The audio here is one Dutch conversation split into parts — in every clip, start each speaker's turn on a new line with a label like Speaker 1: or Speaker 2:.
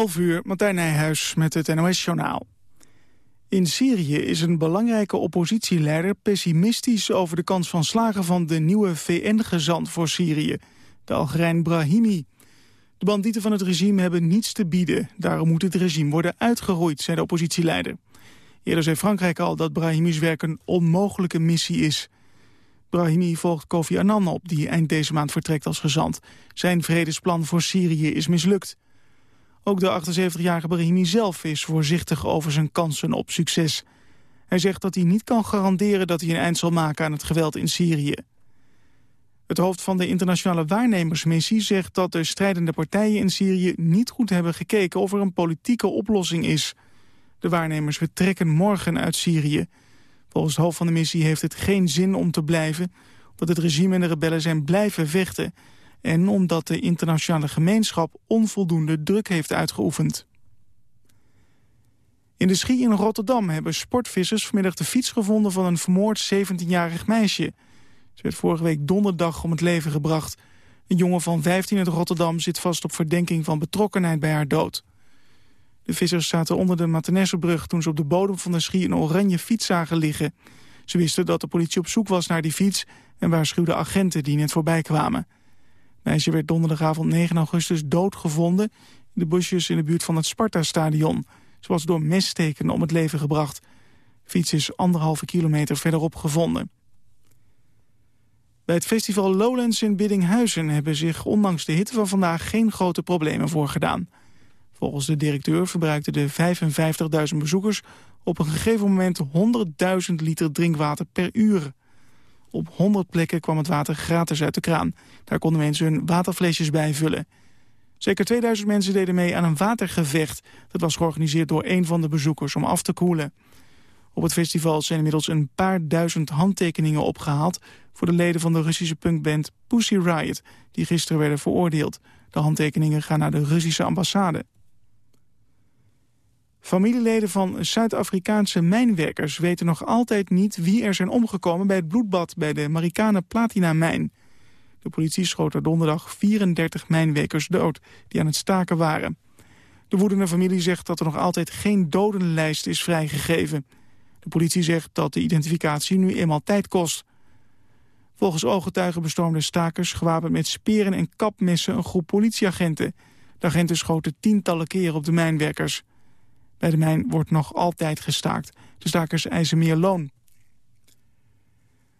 Speaker 1: 11 uur, Martijn Nijhuis met het NOS-journaal. In Syrië is een belangrijke oppositieleider pessimistisch over de kans van slagen van de nieuwe VN-gezant voor Syrië, de Algerijn Brahimi. De bandieten van het regime hebben niets te bieden, daarom moet het regime worden uitgeroeid, zei de oppositieleider. Eerder zei Frankrijk al dat Brahimi's werk een onmogelijke missie is. Brahimi volgt Kofi Annan op, die eind deze maand vertrekt als gezant. Zijn vredesplan voor Syrië is mislukt. Ook de 78-jarige Brahimi zelf is voorzichtig over zijn kansen op succes. Hij zegt dat hij niet kan garanderen dat hij een eind zal maken aan het geweld in Syrië. Het hoofd van de internationale waarnemersmissie zegt dat de strijdende partijen in Syrië niet goed hebben gekeken of er een politieke oplossing is. De waarnemers vertrekken morgen uit Syrië. Volgens het hoofd van de missie heeft het geen zin om te blijven... omdat het regime en de rebellen zijn blijven vechten... en omdat de internationale gemeenschap onvoldoende druk heeft uitgeoefend. In de Schie in Rotterdam hebben sportvissers vanmiddag de fiets gevonden... van een vermoord 17-jarig meisje. Ze werd vorige week donderdag om het leven gebracht. Een jongen van 15 uit Rotterdam zit vast op verdenking van betrokkenheid bij haar dood. De vissers zaten onder de Matenessenbrug toen ze op de bodem van de Schie een oranje fiets zagen liggen. Ze wisten dat de politie op zoek was naar die fiets en waarschuwden agenten die net voorbij kwamen. Meisje werd donderdagavond 9 augustus doodgevonden in de busjes in de buurt van het Sparta-stadion. Ze was door messteken om het leven gebracht. Fiets is anderhalve kilometer verderop gevonden. Bij het festival Lowlands in Biddinghuizen hebben zich ondanks de hitte van vandaag geen grote problemen voorgedaan. Volgens de directeur verbruikten de 55.000 bezoekers op een gegeven moment 100.000 liter drinkwater per uur. Op 100 plekken kwam het water gratis uit de kraan. Daar konden mensen hun waterflesjes bijvullen. Zeker 2000 mensen deden mee aan een watergevecht. Dat was georganiseerd door een van de bezoekers om af te koelen. Op het festival zijn inmiddels een paar duizend handtekeningen opgehaald... voor de leden van de Russische punkband Pussy Riot... die gisteren werden veroordeeld. De handtekeningen gaan naar de Russische ambassade. Familieleden van Zuid-Afrikaanse mijnwerkers weten nog altijd niet wie er zijn omgekomen bij het bloedbad bij de Marikana Platina-mijn. De politie schoot er donderdag 34 mijnwerkers dood die aan het staken waren. De woedende familie zegt dat er nog altijd geen dodenlijst is vrijgegeven. De politie zegt dat de identificatie nu eenmaal tijd kost. Volgens ooggetuigen bestormden stakers gewapend met speren en kapmessen een groep politieagenten. De agenten schoten tientallen keren op de mijnwerkers. Bij de mijn wordt nog altijd gestaakt. De stakers eisen meer loon.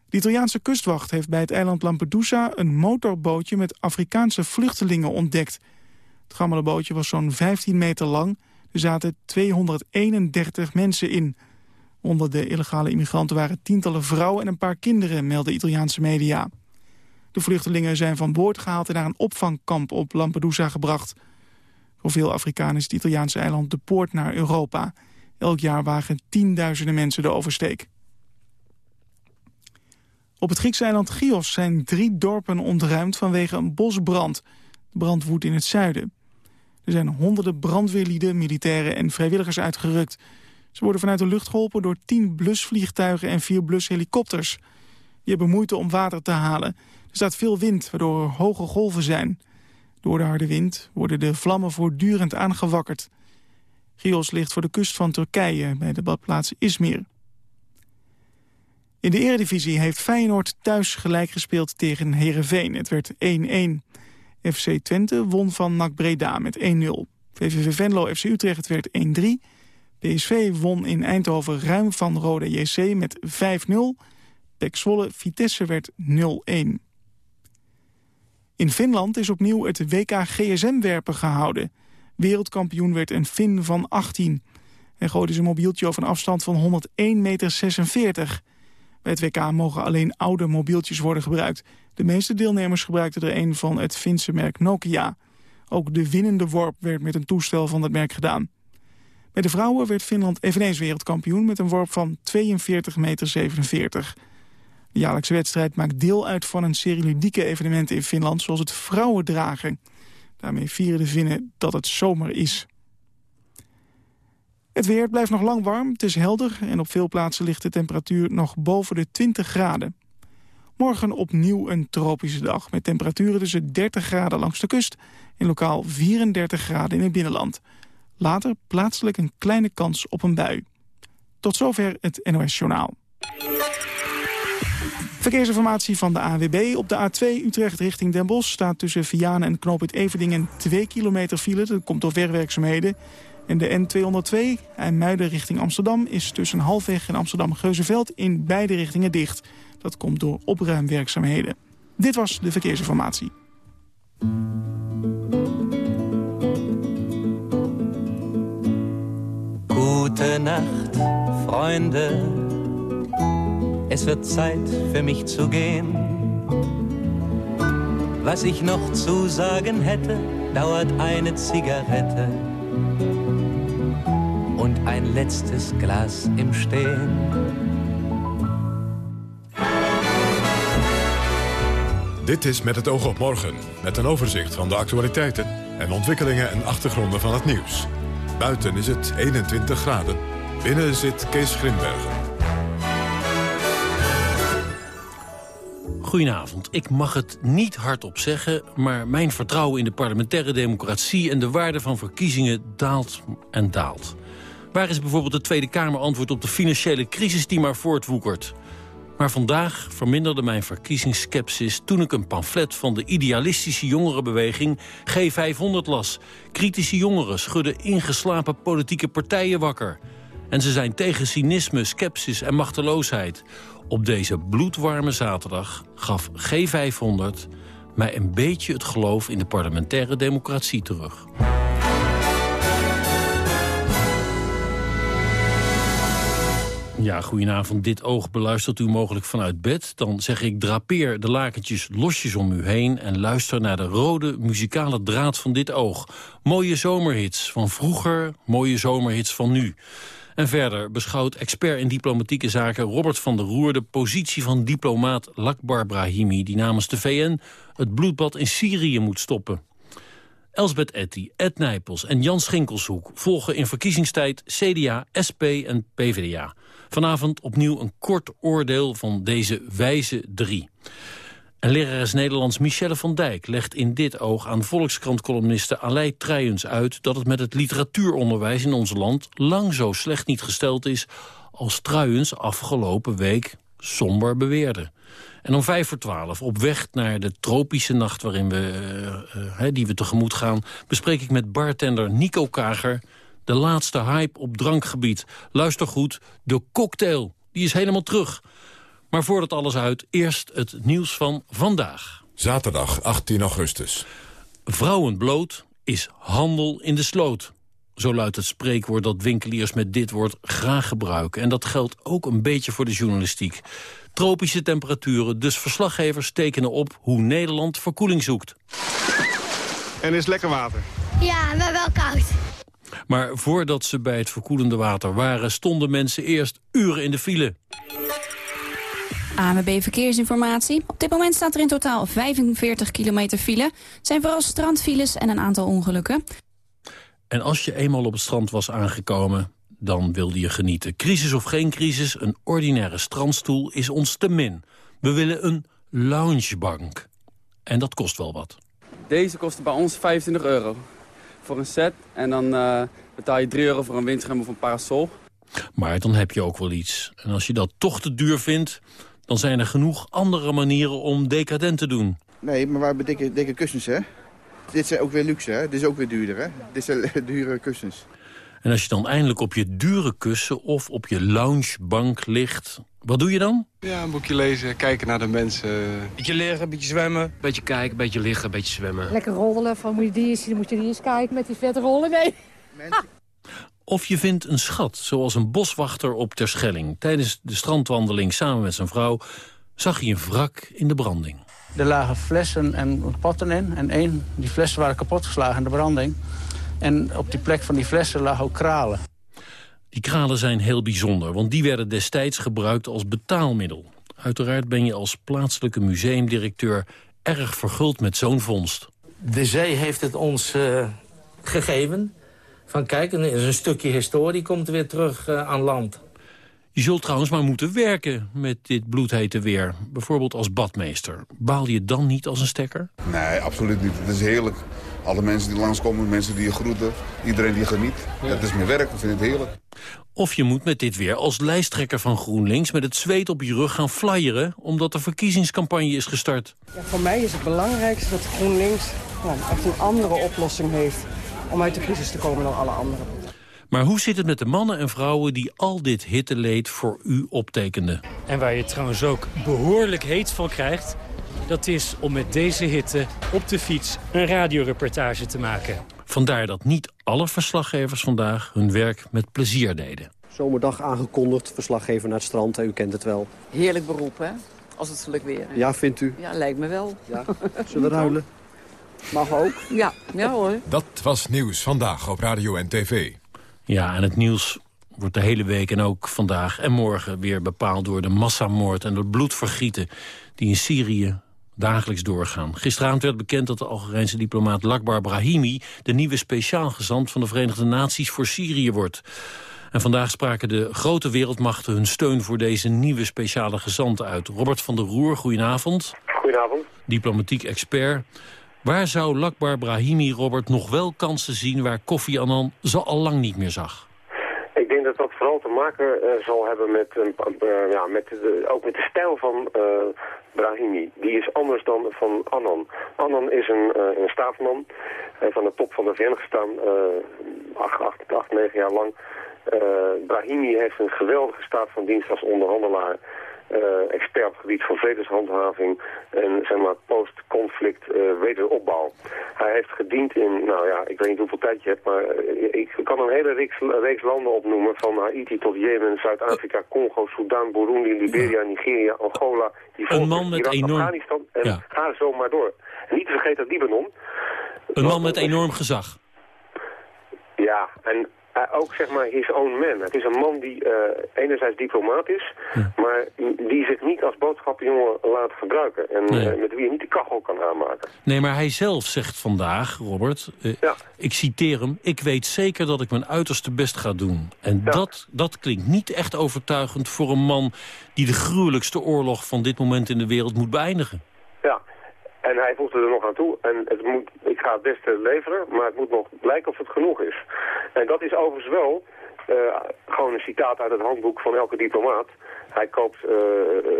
Speaker 1: De Italiaanse kustwacht heeft bij het eiland Lampedusa... een motorbootje met Afrikaanse vluchtelingen ontdekt. Het gammele bootje was zo'n 15 meter lang. Er zaten 231 mensen in. Onder de illegale immigranten waren tientallen vrouwen en een paar kinderen... melden Italiaanse media. De vluchtelingen zijn van boord gehaald en naar een opvangkamp op Lampedusa gebracht... Voor veel Afrikanen is het Italiaanse eiland de poort naar Europa. Elk jaar wagen tienduizenden mensen de oversteek. Op het Griekse eiland Chios zijn drie dorpen ontruimd vanwege een bosbrand. De brand woedt in het zuiden. Er zijn honderden brandweerlieden, militairen en vrijwilligers uitgerukt. Ze worden vanuit de lucht geholpen door tien blusvliegtuigen en vier blushelikopters. Die hebben moeite om water te halen. Er staat veel wind, waardoor er hoge golven zijn. Door de harde wind worden de vlammen voortdurend aangewakkerd. Chios ligt voor de kust van Turkije, bij de badplaats Izmir. In de eredivisie heeft Feyenoord thuis gelijk gespeeld tegen Herenveen. Het werd 1-1. FC Twente won van NAC Breda met 1-0. VVV Venlo FC Utrecht werd 1-3. PSV won in Eindhoven ruim van Rode JC met 5-0. Pek Vitesse werd 0-1. In Finland is opnieuw het WK GSM-werpen gehouden. Wereldkampioen werd een Fin van 18. Hij gooide zijn mobieltje over een afstand van 101,46 meter. Bij het WK mogen alleen oude mobieltjes worden gebruikt. De meeste deelnemers gebruikten er een van het Finse merk Nokia. Ook de winnende worp werd met een toestel van het merk gedaan. Bij de vrouwen werd Finland eveneens wereldkampioen... met een worp van 42,47 meter. De jaarlijkse wedstrijd maakt deel uit van een serie ludieke evenementen in Finland... zoals het vrouwendragen. Daarmee vieren de Finnen dat het zomer is. Het weer blijft nog lang warm, het is helder... en op veel plaatsen ligt de temperatuur nog boven de 20 graden. Morgen opnieuw een tropische dag... met temperaturen tussen 30 graden langs de kust... en lokaal 34 graden in het binnenland. Later plaatselijk een kleine kans op een bui. Tot zover het NOS Journaal. Verkeersinformatie van de AWB. Op de A2 Utrecht richting Den Bosch staat tussen Vianen en Knooppunt Everdingen 2 kilometer file. Dat komt door werkzaamheden. En de N202 IJmuiden richting Amsterdam is tussen Halfweg en Amsterdam-Geuzenveld in beide richtingen dicht. Dat komt door opruimwerkzaamheden. Dit was de verkeersinformatie.
Speaker 2: Gute Nacht, Freunde. Es wird Zeit für mich zu gehen. Was ich noch zu sagen hätte, dauert eine Zigarette und ein letztes Glas im Stehen.
Speaker 3: Dit is Met het oog op morgen, met een overzicht van de actualiteiten en ontwikkelingen en achtergronden van het nieuws. Buiten is het 21 graden. Binnen zit Kees Grimbergen.
Speaker 4: Goedenavond. Ik mag het niet hardop zeggen... maar mijn vertrouwen in de parlementaire democratie... en de waarde van verkiezingen daalt en daalt. Waar is bijvoorbeeld de Tweede Kamer antwoord op de financiële crisis die maar voortwoekert? Maar vandaag verminderde mijn verkiezingsskepsis toen ik een pamflet van de idealistische jongerenbeweging G500 las. Kritische jongeren schudden ingeslapen politieke partijen wakker. En ze zijn tegen cynisme, skepsis en machteloosheid. Op deze bloedwarme zaterdag gaf G500 mij een beetje het geloof in de parlementaire democratie terug. Ja, goedenavond. Dit oog beluistert u mogelijk vanuit bed. Dan zeg ik drapeer de lakentjes losjes om u heen... en luister naar de rode muzikale draad van dit oog. Mooie zomerhits van vroeger, mooie zomerhits van nu. En verder beschouwt expert in diplomatieke zaken Robert van der Roer... de positie van diplomaat Lakbar Brahimi... die namens de VN het bloedbad in Syrië moet stoppen. Elsbeth Etty, Ed Nijpels en Jan Schinkelshoek volgen in verkiezingstijd CDA, SP en PvdA. Vanavond opnieuw een kort oordeel van deze wijze drie. En lerares Nederlands Michelle van Dijk legt in dit oog aan Volkskrant-columniste Alei Truijens uit... dat het met het literatuuronderwijs in ons land lang zo slecht niet gesteld is... als Truijens afgelopen week somber beweerde. En om vijf voor twaalf, op weg naar de tropische nacht waarin we, uh, uh, die we tegemoet gaan... bespreek ik met bartender Nico Kager de laatste hype op drankgebied. Luister goed, de cocktail, die is helemaal terug. Maar voordat alles uit, eerst het nieuws van vandaag.
Speaker 3: Zaterdag 18 augustus.
Speaker 4: Vrouwen bloot is handel in de sloot. Zo luidt het spreekwoord dat winkeliers met dit woord graag gebruiken. En dat geldt ook een beetje voor de journalistiek. Tropische temperaturen, dus verslaggevers tekenen op hoe Nederland verkoeling zoekt.
Speaker 5: En is lekker water?
Speaker 6: Ja, maar wel koud.
Speaker 4: Maar voordat ze bij het verkoelende water waren... stonden mensen eerst uren in de file.
Speaker 7: ANWB Verkeersinformatie. Op dit moment staat er in totaal 45 kilometer file. Het zijn vooral strandfiles en een aantal ongelukken.
Speaker 4: En als je eenmaal op het strand was aangekomen, dan wilde je genieten. Crisis of geen crisis, een ordinaire strandstoel is ons te min. We willen een loungebank. En dat kost wel wat.
Speaker 8: Deze kostte bij ons 25 euro voor een set. En dan uh, betaal je 3 euro voor een windscherm of een parasol.
Speaker 4: Maar dan heb je ook wel iets. En als je dat toch te duur vindt, dan zijn er genoeg andere manieren om decadent te doen.
Speaker 9: Nee, maar we hebben dikke, dikke kussens, hè? Dit is ook weer luxe, hè? Dit is ook weer duurder, hè? Dit zijn dure kussens.
Speaker 4: En als je dan eindelijk op je dure kussen of op je loungebank ligt... wat doe je dan?
Speaker 5: Ja, een boekje lezen, kijken naar de mensen.
Speaker 10: Beetje liggen, beetje zwemmen.
Speaker 11: Beetje kijken, beetje liggen, beetje zwemmen.
Speaker 12: Lekker roddelen, van moet je die eens, moet je die eens kijken met die vette rollen, nee.
Speaker 4: Of je vindt een schat, zoals een boswachter op Terschelling. Tijdens de strandwandeling samen met zijn vrouw zag hij een wrak in de branding.
Speaker 13: Er lagen flessen en potten in. En één, die flessen waren kapotgeslagen in de branding. En op die plek van die flessen lagen ook kralen.
Speaker 4: Die kralen zijn heel bijzonder, want die werden destijds gebruikt als betaalmiddel. Uiteraard ben je als plaatselijke museumdirecteur erg verguld met zo'n vondst.
Speaker 10: De zee heeft het ons uh, gegeven. Van kijk, een, stukje historie komt weer terug uh, aan land.
Speaker 4: Je zult trouwens maar moeten werken met dit bloedhete weer. Bijvoorbeeld als badmeester. Baal je dan niet als een stekker?
Speaker 14: Nee, absoluut niet. Het is heerlijk
Speaker 6: Alle mensen die langskomen, mensen die je groeten, iedereen die geniet. Het is mijn werk, ik vind het heerlijk.
Speaker 4: Of je moet met dit weer als lijsttrekker van GroenLinks... met het zweet op je rug gaan flyeren... omdat de verkiezingscampagne is gestart.
Speaker 14: Ja, voor mij is het belangrijkste dat GroenLinks ja, echt een andere oplossing heeft... om uit de crisis te komen dan alle anderen.
Speaker 4: Maar hoe zit het met de mannen en vrouwen die al dit hitteleed voor u optekenden?
Speaker 15: En waar je trouwens ook behoorlijk heet van krijgt... dat is om met deze hitte op de fiets een radioreportage te maken.
Speaker 4: Vandaar dat niet alle verslaggevers vandaag hun werk met plezier deden.
Speaker 16: Zomerdag aangekondigd, verslaggever naar het strand, u kent het wel.
Speaker 17: Heerlijk beroep, hè? Als het geluk weer.
Speaker 16: Ja, vindt u?
Speaker 17: Ja, lijkt me wel.
Speaker 16: Ja. Zullen we ruilen?
Speaker 17: Mag ook. Ja, ja hoor.
Speaker 3: Dat was Nieuws Vandaag op Radio en TV.
Speaker 4: Ja, en het nieuws wordt de hele week en ook vandaag en morgen weer bepaald door de massamoord en het bloedvergieten die in Syrië dagelijks doorgaan. Gisteravond werd bekend dat de Algerijnse diplomaat Lakbar Brahimi... de nieuwe speciaal gezant van de Verenigde Naties voor Syrië wordt. En vandaag spraken de grote wereldmachten hun steun voor deze nieuwe speciale gezant uit. Robert van der Roer, goedenavond.
Speaker 18: Goedenavond.
Speaker 4: Diplomatiek expert. Waar zou Lakbar Brahimi, Robert, nog wel kansen zien... waar Kofi Annan ze al lang niet meer zag?
Speaker 18: Ik denk dat dat vooral te maken uh, zal hebben met, uh, ja, met de, ook met de stijl van uh, Brahimi. Die is anders dan van Annan. Annan is een, een staatsman. Aan de top van de VN gestaan, acht, acht, acht, negen jaar lang. Brahimi heeft een geweldige staat van dienst als onderhandelaar. Uh, expert op het gebied van vredeshandhaving en zeg maar post-conflict uh, wederopbouw. Hij heeft gediend in, nou ja, ik weet niet hoeveel tijd je hebt, maar uh, ik kan een hele reeks, reeks, landen opnoemen van Haiti tot Jemen, Zuid-Afrika, Congo, Sudan, Burundi, Liberia, Nigeria, Angola,
Speaker 4: een man met
Speaker 18: Irak,
Speaker 4: enorm...
Speaker 18: Afghanistan en ja. ga zo maar door. En niet te vergeten Libanon.
Speaker 4: Een man met enorm gezag.
Speaker 18: Ja, en ook zeg maar his own man. Het is een man die uh, enerzijds diplomaat is, ja. maar die zich niet als boodschappenjongen laat gebruiken. En nee. uh, met wie je niet de kachel kan aanmaken.
Speaker 4: Nee, maar hij zelf zegt vandaag, Robert, ja. ik citeer hem... ik weet zeker dat ik mijn uiterste best ga doen. En ja. dat, dat klinkt niet echt overtuigend voor een man... die de gruwelijkste oorlog van dit moment in de wereld moet beëindigen.
Speaker 18: En hij voegt er nog aan toe. En het moet, ik ga het beste leveren, maar het moet nog blijken of het genoeg is. En dat is overigens wel uh, gewoon een citaat uit het handboek van elke diplomaat. Hij koopt uh,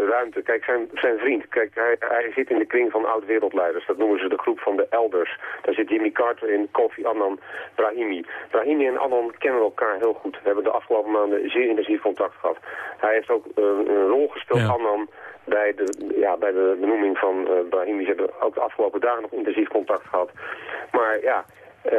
Speaker 18: ruimte. Kijk, zijn, zijn vriend, kijk, hij, hij zit in de kring van oud-wereldleiders. Dat noemen ze de groep van de elders. Daar zit Jimmy Carter in, Kofi Annan, Brahimi. Brahimi en Annan kennen elkaar heel goed. We hebben de afgelopen maanden zeer intensief contact gehad. Hij heeft ook uh, een rol gespeeld, ja. Annan, bij de, ja, bij de benoeming van uh, Brahimi. Ze hebben ook de afgelopen dagen nog intensief contact gehad. Maar ja, uh,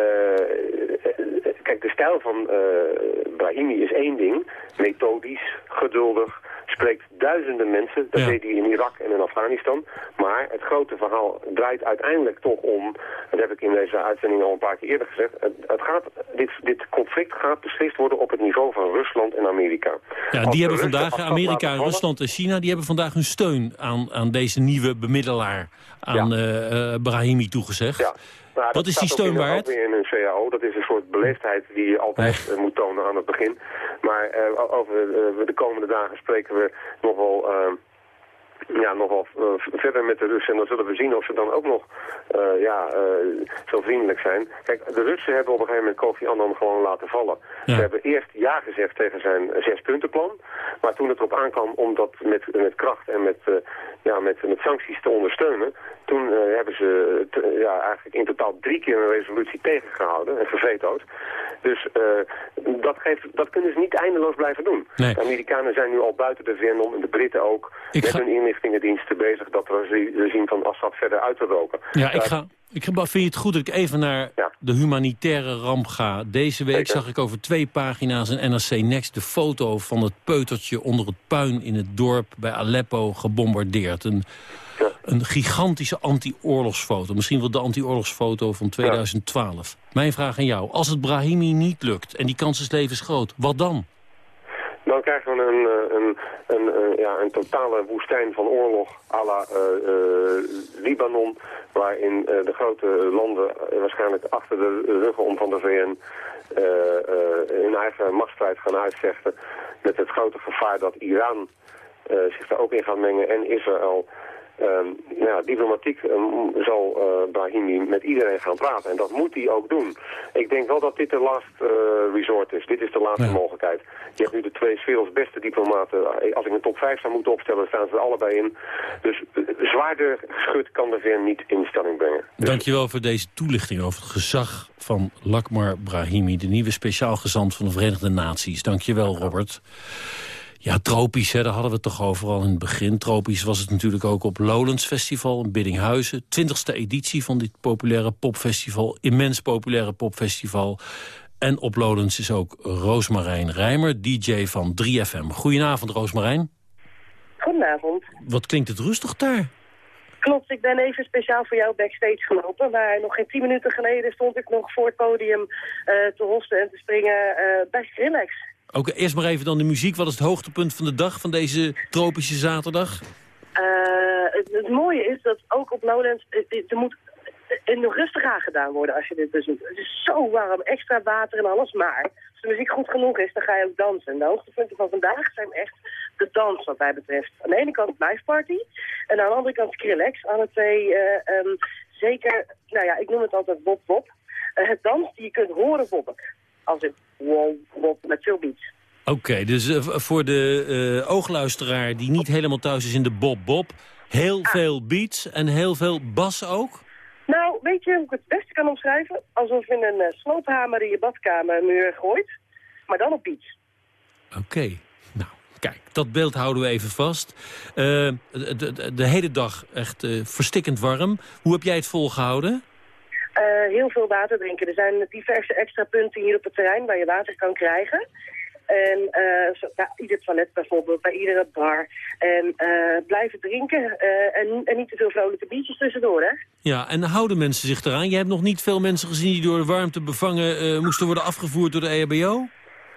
Speaker 18: kijk, de stijl van uh, Brahimi is één ding. Methodisch, geduldig, spreekt duizenden mensen. Dat ja. deed hij in Irak en in Afghanistan. Maar het grote verhaal draait uiteindelijk toch om... dat heb ik in deze uitzending al een paar keer eerder gezegd... het, het gaat, dit, dit conflict gaat beslist worden op het niveau van Rusland en Amerika.
Speaker 4: Ja, die hebben vandaag, Amerika, Rusland en China... die hebben vandaag hun steun aan, aan deze nieuwe bemiddelaar... aan ja. uh, Brahimi toegezegd.
Speaker 18: Ja. Nou,
Speaker 4: Wat is die steun waard?
Speaker 18: weer in een CAO. Dat is een soort beleefdheid die je altijd uh, moet tonen aan het begin. Maar uh, over uh, de komende dagen spreken we nog wel ja, nogal uh, verder met de Russen. En dan zullen we zien of ze dan ook nog uh, ja, uh, zo vriendelijk zijn. Kijk, de Russen hebben op een gegeven moment Kofi Annan gewoon laten vallen. Ja. Ze hebben eerst ja gezegd tegen zijn zespuntenplan. Maar toen het erop aankwam om dat met, met kracht en met, ja, met, met sancties te ondersteunen... toen hebben ze ja, eigenlijk in totaal drie keer een resolutie tegengehouden en gevetood. Dus dat, geeft, dat kunnen ze niet eindeloos blijven doen.
Speaker 4: Nee.
Speaker 18: De Amerikanen zijn nu al buiten de VN om en de Britten ook...
Speaker 4: Ik
Speaker 18: met
Speaker 4: ga...
Speaker 18: hun inlichtingendiensten bezig dat regime van Assad verder uit te roken.
Speaker 4: Ja, ik ga... Ik vind je het goed dat ik even naar
Speaker 18: ja.
Speaker 4: de humanitaire ramp ga. Deze week
Speaker 18: Zeker.
Speaker 4: zag ik over twee pagina's in NRC Next... de foto van het peutertje onder het puin in het dorp bij Aleppo gebombardeerd. Een,
Speaker 18: ja.
Speaker 4: een gigantische anti-oorlogsfoto. Misschien wel de anti-oorlogsfoto van 2012. Ja. Mijn vraag aan jou. Als het Brahimi niet lukt en die kans is levensgroot, wat dan?
Speaker 18: Dan krijgen we een, een, een, een, ja, een totale woestijn van oorlog à la uh, Libanon... waarin de grote landen waarschijnlijk achter de ruggen om van de VN... hun eigen machtsstrijd gaan uitvechten... met het grote gevaar dat Iran zich daar ook in gaat mengen en Israël... Ehm, nou ja, diplomatiek ehm, zal uh, Brahimi met iedereen gaan praten. En dat moet hij ook doen. Ik denk wel dat dit de last uh, resort is. Dit is de laatste mogelijkheid. Je hebt nu de twee werelds beste diplomaten. Als ik een top 5 zou moeten opstellen, staan ze er allebei in. Dus zwaarder geschut kan de VN niet in stelling brengen. Dus...
Speaker 4: Dankjewel voor deze toelichting over het gezag van Lakmar Brahimi... de nieuwe speciaal gezant van de Verenigde Naties. Dankjewel, Robert. Ja, tropisch, hè, daar hadden we het toch over al in het begin. Tropisch was het natuurlijk ook op Lowlands Festival in Biddinghuizen. Twintigste editie van dit populaire popfestival. Immens populaire popfestival. En op Lowlands is ook Roosmarijn Rijmer, DJ van 3FM. Goedenavond, Roosmarijn.
Speaker 19: Goedenavond.
Speaker 4: Wat klinkt het rustig daar?
Speaker 19: Klopt, ik ben even speciaal voor jou backstage gelopen. Maar nog geen tien minuten geleden stond ik nog voor het podium uh, te hosten en te springen uh, bij Skrillex.
Speaker 4: Okay, eerst maar even dan de muziek. Wat is het hoogtepunt van de dag van deze tropische zaterdag?
Speaker 19: Uh, het, het, mooie is dat ook op Lowlands, er moet nog rustig aan gedaan worden als je dit dus doet. Het is zo warm, extra water en alles, maar als de muziek goed genoeg is, dan ga je ook dansen. En de hoogtepunten van vandaag zijn echt de dans wat mij betreft. Aan de ene kant Live Party en aan de andere kant Skrillex. Alle twee uh, zeker, nou ja, ik noem het altijd Bob Bob. Het dans die je kunt horen bobben. Als in wow, Bob met veel beats.
Speaker 4: Oké, okay, dus uh, voor de uh, oogluisteraar die niet helemaal thuis is in de Bob Bob... heel ah. veel beats en heel veel bas ook?
Speaker 19: Nou, weet je hoe ik het beste kan omschrijven? Alsof je een uh, sloophamer in je badkamermuur gooit, maar dan op beats.
Speaker 4: Oké, okay. nou, kijk, dat beeld houden we even vast. de, de, de, hele dag echt verstikkend warm. Hoe heb jij het volgehouden?
Speaker 19: Uh, heel veel water drinken. Er zijn diverse extra punten hier op het terrein waar je water kan krijgen. En uh, zo, ja, ieder toilet bijvoorbeeld, bij iedere bar. En uh, blijven drinken en, en, niet te veel vrolijke biertjes tussendoor, hè?
Speaker 4: Ja, en houden mensen zich eraan? Je hebt nog niet veel mensen gezien die door de warmte bevangen moesten worden afgevoerd door de EHBO?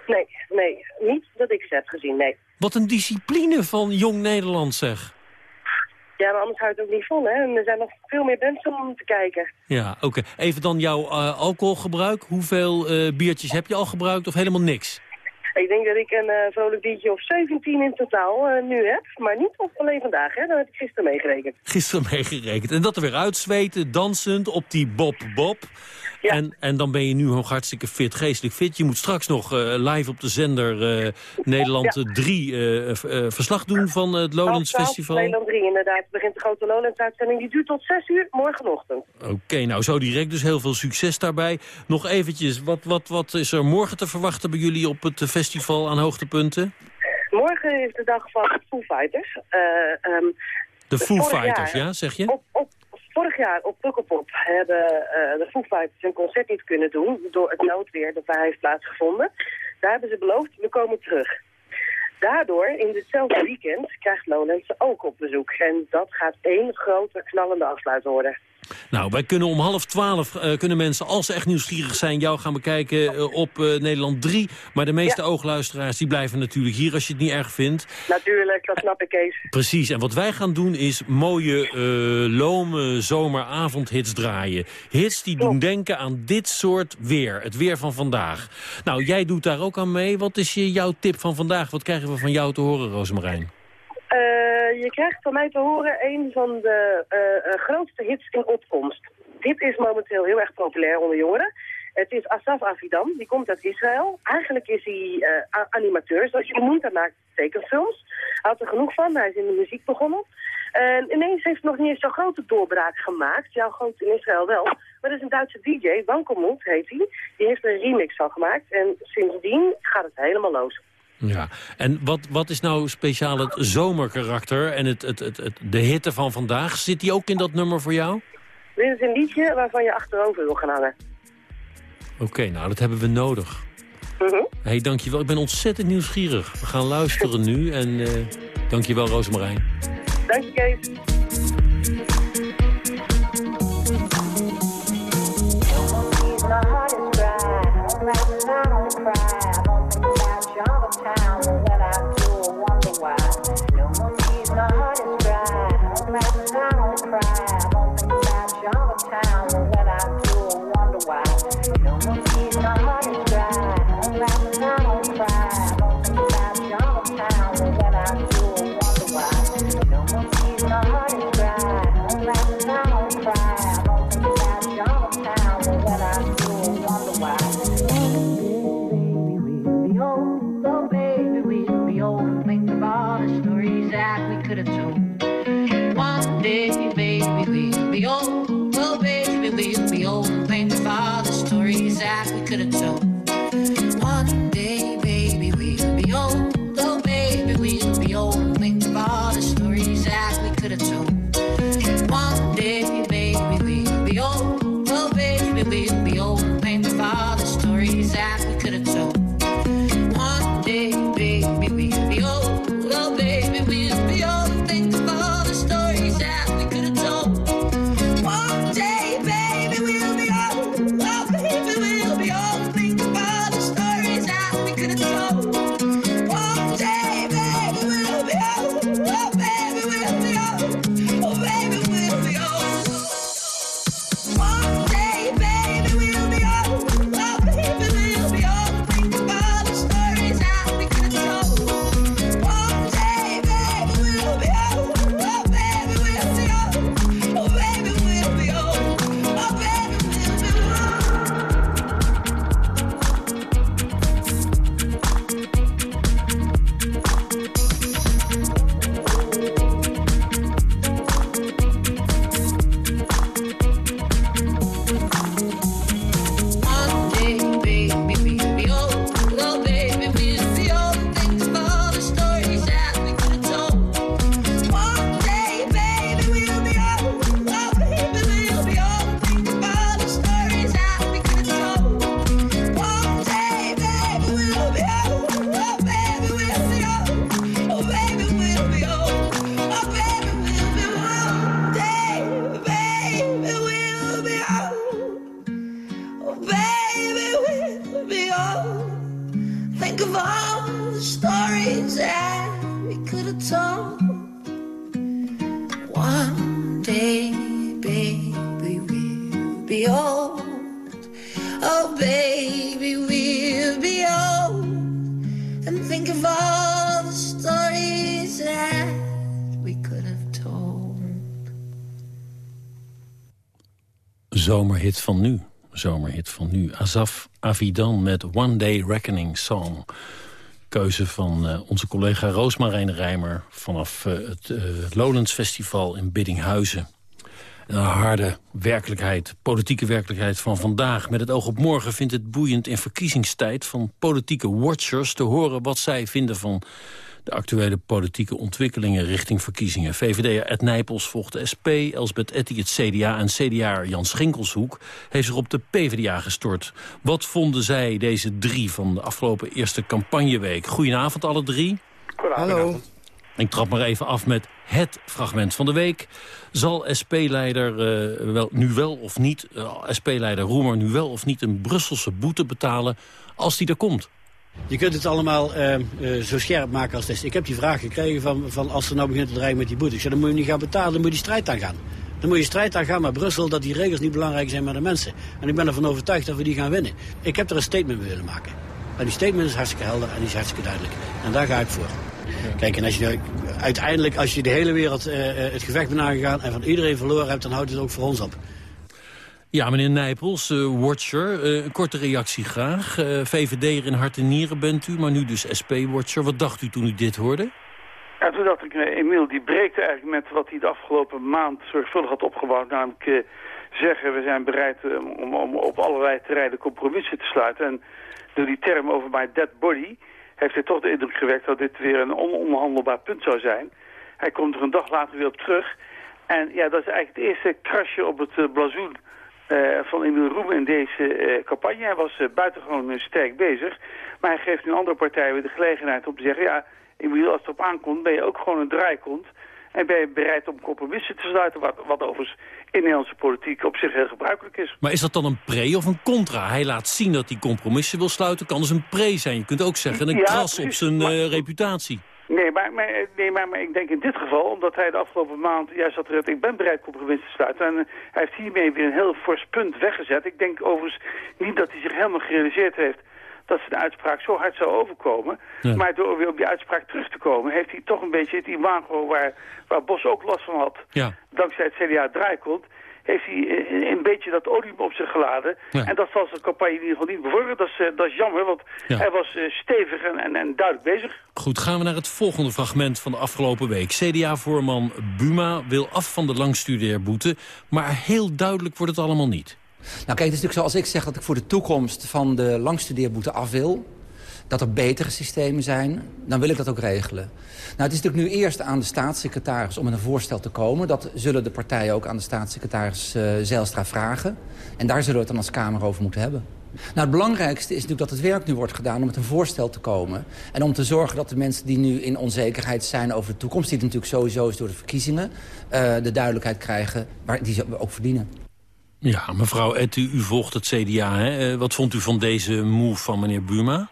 Speaker 19: Nee, nee. Niet dat ik ze heb gezien, nee.
Speaker 4: Wat een discipline van jong Nederland, zeg.
Speaker 19: Ja, maar anders houdt het ook niet vol, hè. En er zijn nog veel meer mensen om te kijken.
Speaker 4: Ja, oké. Okay. Even dan jouw uh, alcoholgebruik. Hoeveel uh, biertjes heb je al gebruikt of helemaal niks?
Speaker 19: Ik denk dat ik een uh, vrolijk biertje of 17 in totaal nu heb. Maar niet op alleen vandaag, hè. Dat heb ik gisteren meegerekend.
Speaker 4: Gisteren meegerekend. En dat er weer uitzweten, dansend op die Bob Bob. Ja. En, en dan ben je nu nog hartstikke fit, geestelijk fit. Je moet straks nog uh, live op de zender uh, Nederland ja. 3 uh, verslag doen van het Lowlands Festival.
Speaker 19: Nederland 3, inderdaad. Het begint de grote Lowlands-uitzending. Die duurt tot 6 uur morgenochtend.
Speaker 4: Oké, okay, nou zo direct dus heel veel succes daarbij. Nog eventjes, wat, wat, wat is er morgen te verwachten bij jullie op het festival aan hoogtepunten?
Speaker 19: Morgen is de dag van Foo Fighters. Um,
Speaker 4: de Foo Fighters, jaar, ja, zeg je?
Speaker 19: Op, op, vorig jaar op Pukkelpop hebben uh, de Foo Fighters een concert niet kunnen doen... door het noodweer dat daar heeft plaatsgevonden. Daar hebben ze beloofd, we komen terug. Daardoor, in hetzelfde weekend, krijgt Lowlands ook op bezoek. En dat gaat één grote knallende afsluit worden.
Speaker 4: Nou, wij kunnen om half twaalf, uh, kunnen mensen, als ze echt nieuwsgierig zijn... jou gaan bekijken uh, op uh, Nederland 3. Maar de meeste ja. oogluisteraars die blijven natuurlijk hier als je het niet erg vindt.
Speaker 19: Natuurlijk, dat snap ik, Kees.
Speaker 4: Precies, en wat wij gaan doen is mooie, lome zomeravondhits draaien. Hits die doen denken aan dit soort weer, het weer van vandaag. Nou, jij doet daar ook aan mee. Wat is je, jouw tip van vandaag? Wat krijgen we van jou te horen, Rosemarijn?
Speaker 19: Uh, je krijgt van mij te horen een van de uh, uh, grootste hits in opkomst. Dit is momenteel heel erg populair onder jongeren. Het is Asaf Avidam, die komt uit Israël. Eigenlijk is hij animateur, zoals je noemt. Hij maakt tekenfilms. Hij had er genoeg van, hij is in de muziek begonnen. En ineens heeft hij nog niet eens zo'n grote doorbraak gemaakt. Ja, groot in Israël wel. Maar er is een Duitse DJ, Wankelmoed heet hij. Die heeft er een remix van gemaakt. En sindsdien gaat het helemaal los.
Speaker 4: Ja, en wat, wat is nou speciaal het zomerkarakter en het, het, het, het, de hitte van vandaag? Zit die ook in dat nummer voor jou?
Speaker 19: Dit is een liedje waarvan je achterover wil gaan hangen.
Speaker 4: Oké, okay, nou dat hebben we nodig.
Speaker 19: Mm -hmm.
Speaker 4: hey, dankjewel. Ik ben ontzettend nieuwsgierig. We gaan luisteren nu en uh, dankjewel Roosmarijn.
Speaker 19: Dank je Kees.
Speaker 4: Van nu. Zomerhit van nu. Azaf Avidan met One Day Reckoning Song. Keuze van eh, onze collega Roosmarijn Rijmer... vanaf eh, het eh, Lowlands Festival in Biddinghuizen. Een harde werkelijkheid, politieke werkelijkheid van vandaag. Met het oog op morgen vindt het boeiend in verkiezingstijd... van politieke watchers te horen wat zij vinden van de actuele politieke ontwikkelingen richting verkiezingen. VVD'er Ed Nijpels volgt de SP, Elsbeth Etty het CDA... en CDA Jan Schinkelshoek heeft zich op de PvdA gestort. Wat vonden zij, deze drie, van de afgelopen eerste campagneweek? Goedenavond alle drie.
Speaker 20: Hallo.
Speaker 4: Ik trap maar even af met het fragment van de week. Zal SP-leider eh, wel, nu wel of niet, eh, SP-leider Roemer nu wel of niet een Brusselse boete betalen als die er komt?
Speaker 20: Je kunt het allemaal eh, eh, zo scherp maken als het is. Ik heb die vraag gekregen van, van als ze nou begint te dreigen met die boetes. Dan moet je niet gaan betalen, dan moet je die strijd aangaan. Dan moet je strijd aangaan met Brussel dat die regels niet belangrijk zijn maar de mensen. En ik ben ervan overtuigd dat we die gaan winnen. Ik heb er een statement mee willen maken. En die statement is hartstikke helder en die is hartstikke duidelijk. En daar ga ik voor. Kijk, en als je uiteindelijk, als je de hele wereld eh, het gevecht bent aangegaan en van iedereen verloren hebt, dan houdt het ook voor ons op.
Speaker 4: Ja, meneer Nijpels, eh, Watcher, eh, een korte reactie graag. Uh, VVD'er in hart en nieren bent u, maar nu dus SP-Watcher. Wat dacht u toen u dit hoorde?
Speaker 21: Ja, toen dacht ik, eh, Emiel, die breekt eigenlijk met wat hij de afgelopen maand zorgvuldig had opgebouwd. Namelijk eh, zeggen, we zijn bereid eh, om, om op allerlei terreinen compromissen te sluiten. En door die term over my dead body heeft hij toch de indruk gewekt dat dit weer een ononderhandelbaar punt zou zijn. Hij komt er een dag later weer op terug. En ja, dat is eigenlijk het eerste krasje op het uh, blazoen uh, van Emiel Roemen in deze uh, campagne. Hij was uh, buitengewoon sterk bezig. Maar hij geeft nu andere partijen weer de gelegenheid om te zeggen... ja, Emiel, als het erop aankomt, ben je ook gewoon een draaikont. En ben je bereid om compromissen te sluiten... wat, wat overigens in Nederlandse politiek op zich heel gebruikelijk is.
Speaker 4: Maar is dat dan een pre of een contra? Hij laat zien dat hij compromissen wil sluiten. Kan dus een pre zijn. Je kunt ook zeggen een
Speaker 21: Ja,
Speaker 4: kras op zijn
Speaker 21: maar-
Speaker 4: eh, reputatie.
Speaker 21: Nee, maar, maar, nee maar, maar ik denk in dit geval, omdat hij de afgelopen maand juist had gezegd... ik ben bereid compromissen te sluiten. En eh, hij heeft hiermee weer een heel fors punt weggezet. Ik denk overigens niet dat hij zich helemaal gerealiseerd heeft... dat zijn uitspraak zo hard zou overkomen.
Speaker 4: Ja.
Speaker 21: Maar door weer op die uitspraak terug te komen... heeft hij toch een beetje het imago waar, waar Bos ook last van had...
Speaker 4: Ja.
Speaker 21: dankzij het CDA draaikont... heeft hij een, een beetje dat odium op zich geladen.
Speaker 4: Ja.
Speaker 21: En dat zal zijn campagne in ieder geval niet bevorderen. Dat is, eh, dat is jammer, want
Speaker 4: Ja.
Speaker 21: hij was eh, stevig en, en, en duidelijk bezig.
Speaker 4: Goed, gaan we naar het volgende fragment van de afgelopen week. CDA-voorman Buma wil af van de langstudeerboete, maar heel duidelijk wordt het allemaal niet.
Speaker 22: Nou kijk, het is natuurlijk zoals ik zeg dat ik voor de toekomst van de langstudeerboete af wil dat er betere systemen zijn, dan wil ik dat ook regelen. Nou, het is natuurlijk nu eerst aan de staatssecretaris om een voorstel te komen. Dat zullen de partijen ook aan de staatssecretaris uh, Zijlstra vragen. En daar zullen we het dan als Kamer over moeten hebben. Nou, het belangrijkste is natuurlijk dat het werk nu wordt gedaan om met een voorstel te komen. En om te zorgen dat de mensen die nu in onzekerheid zijn over de toekomst... die natuurlijk sowieso is door de verkiezingen, uh, de duidelijkheid krijgen waar, die ze ook verdienen.
Speaker 4: Ja, mevrouw Etty, u volgt het CDA. Hè? Uh, wat vond u van deze move van meneer Buma?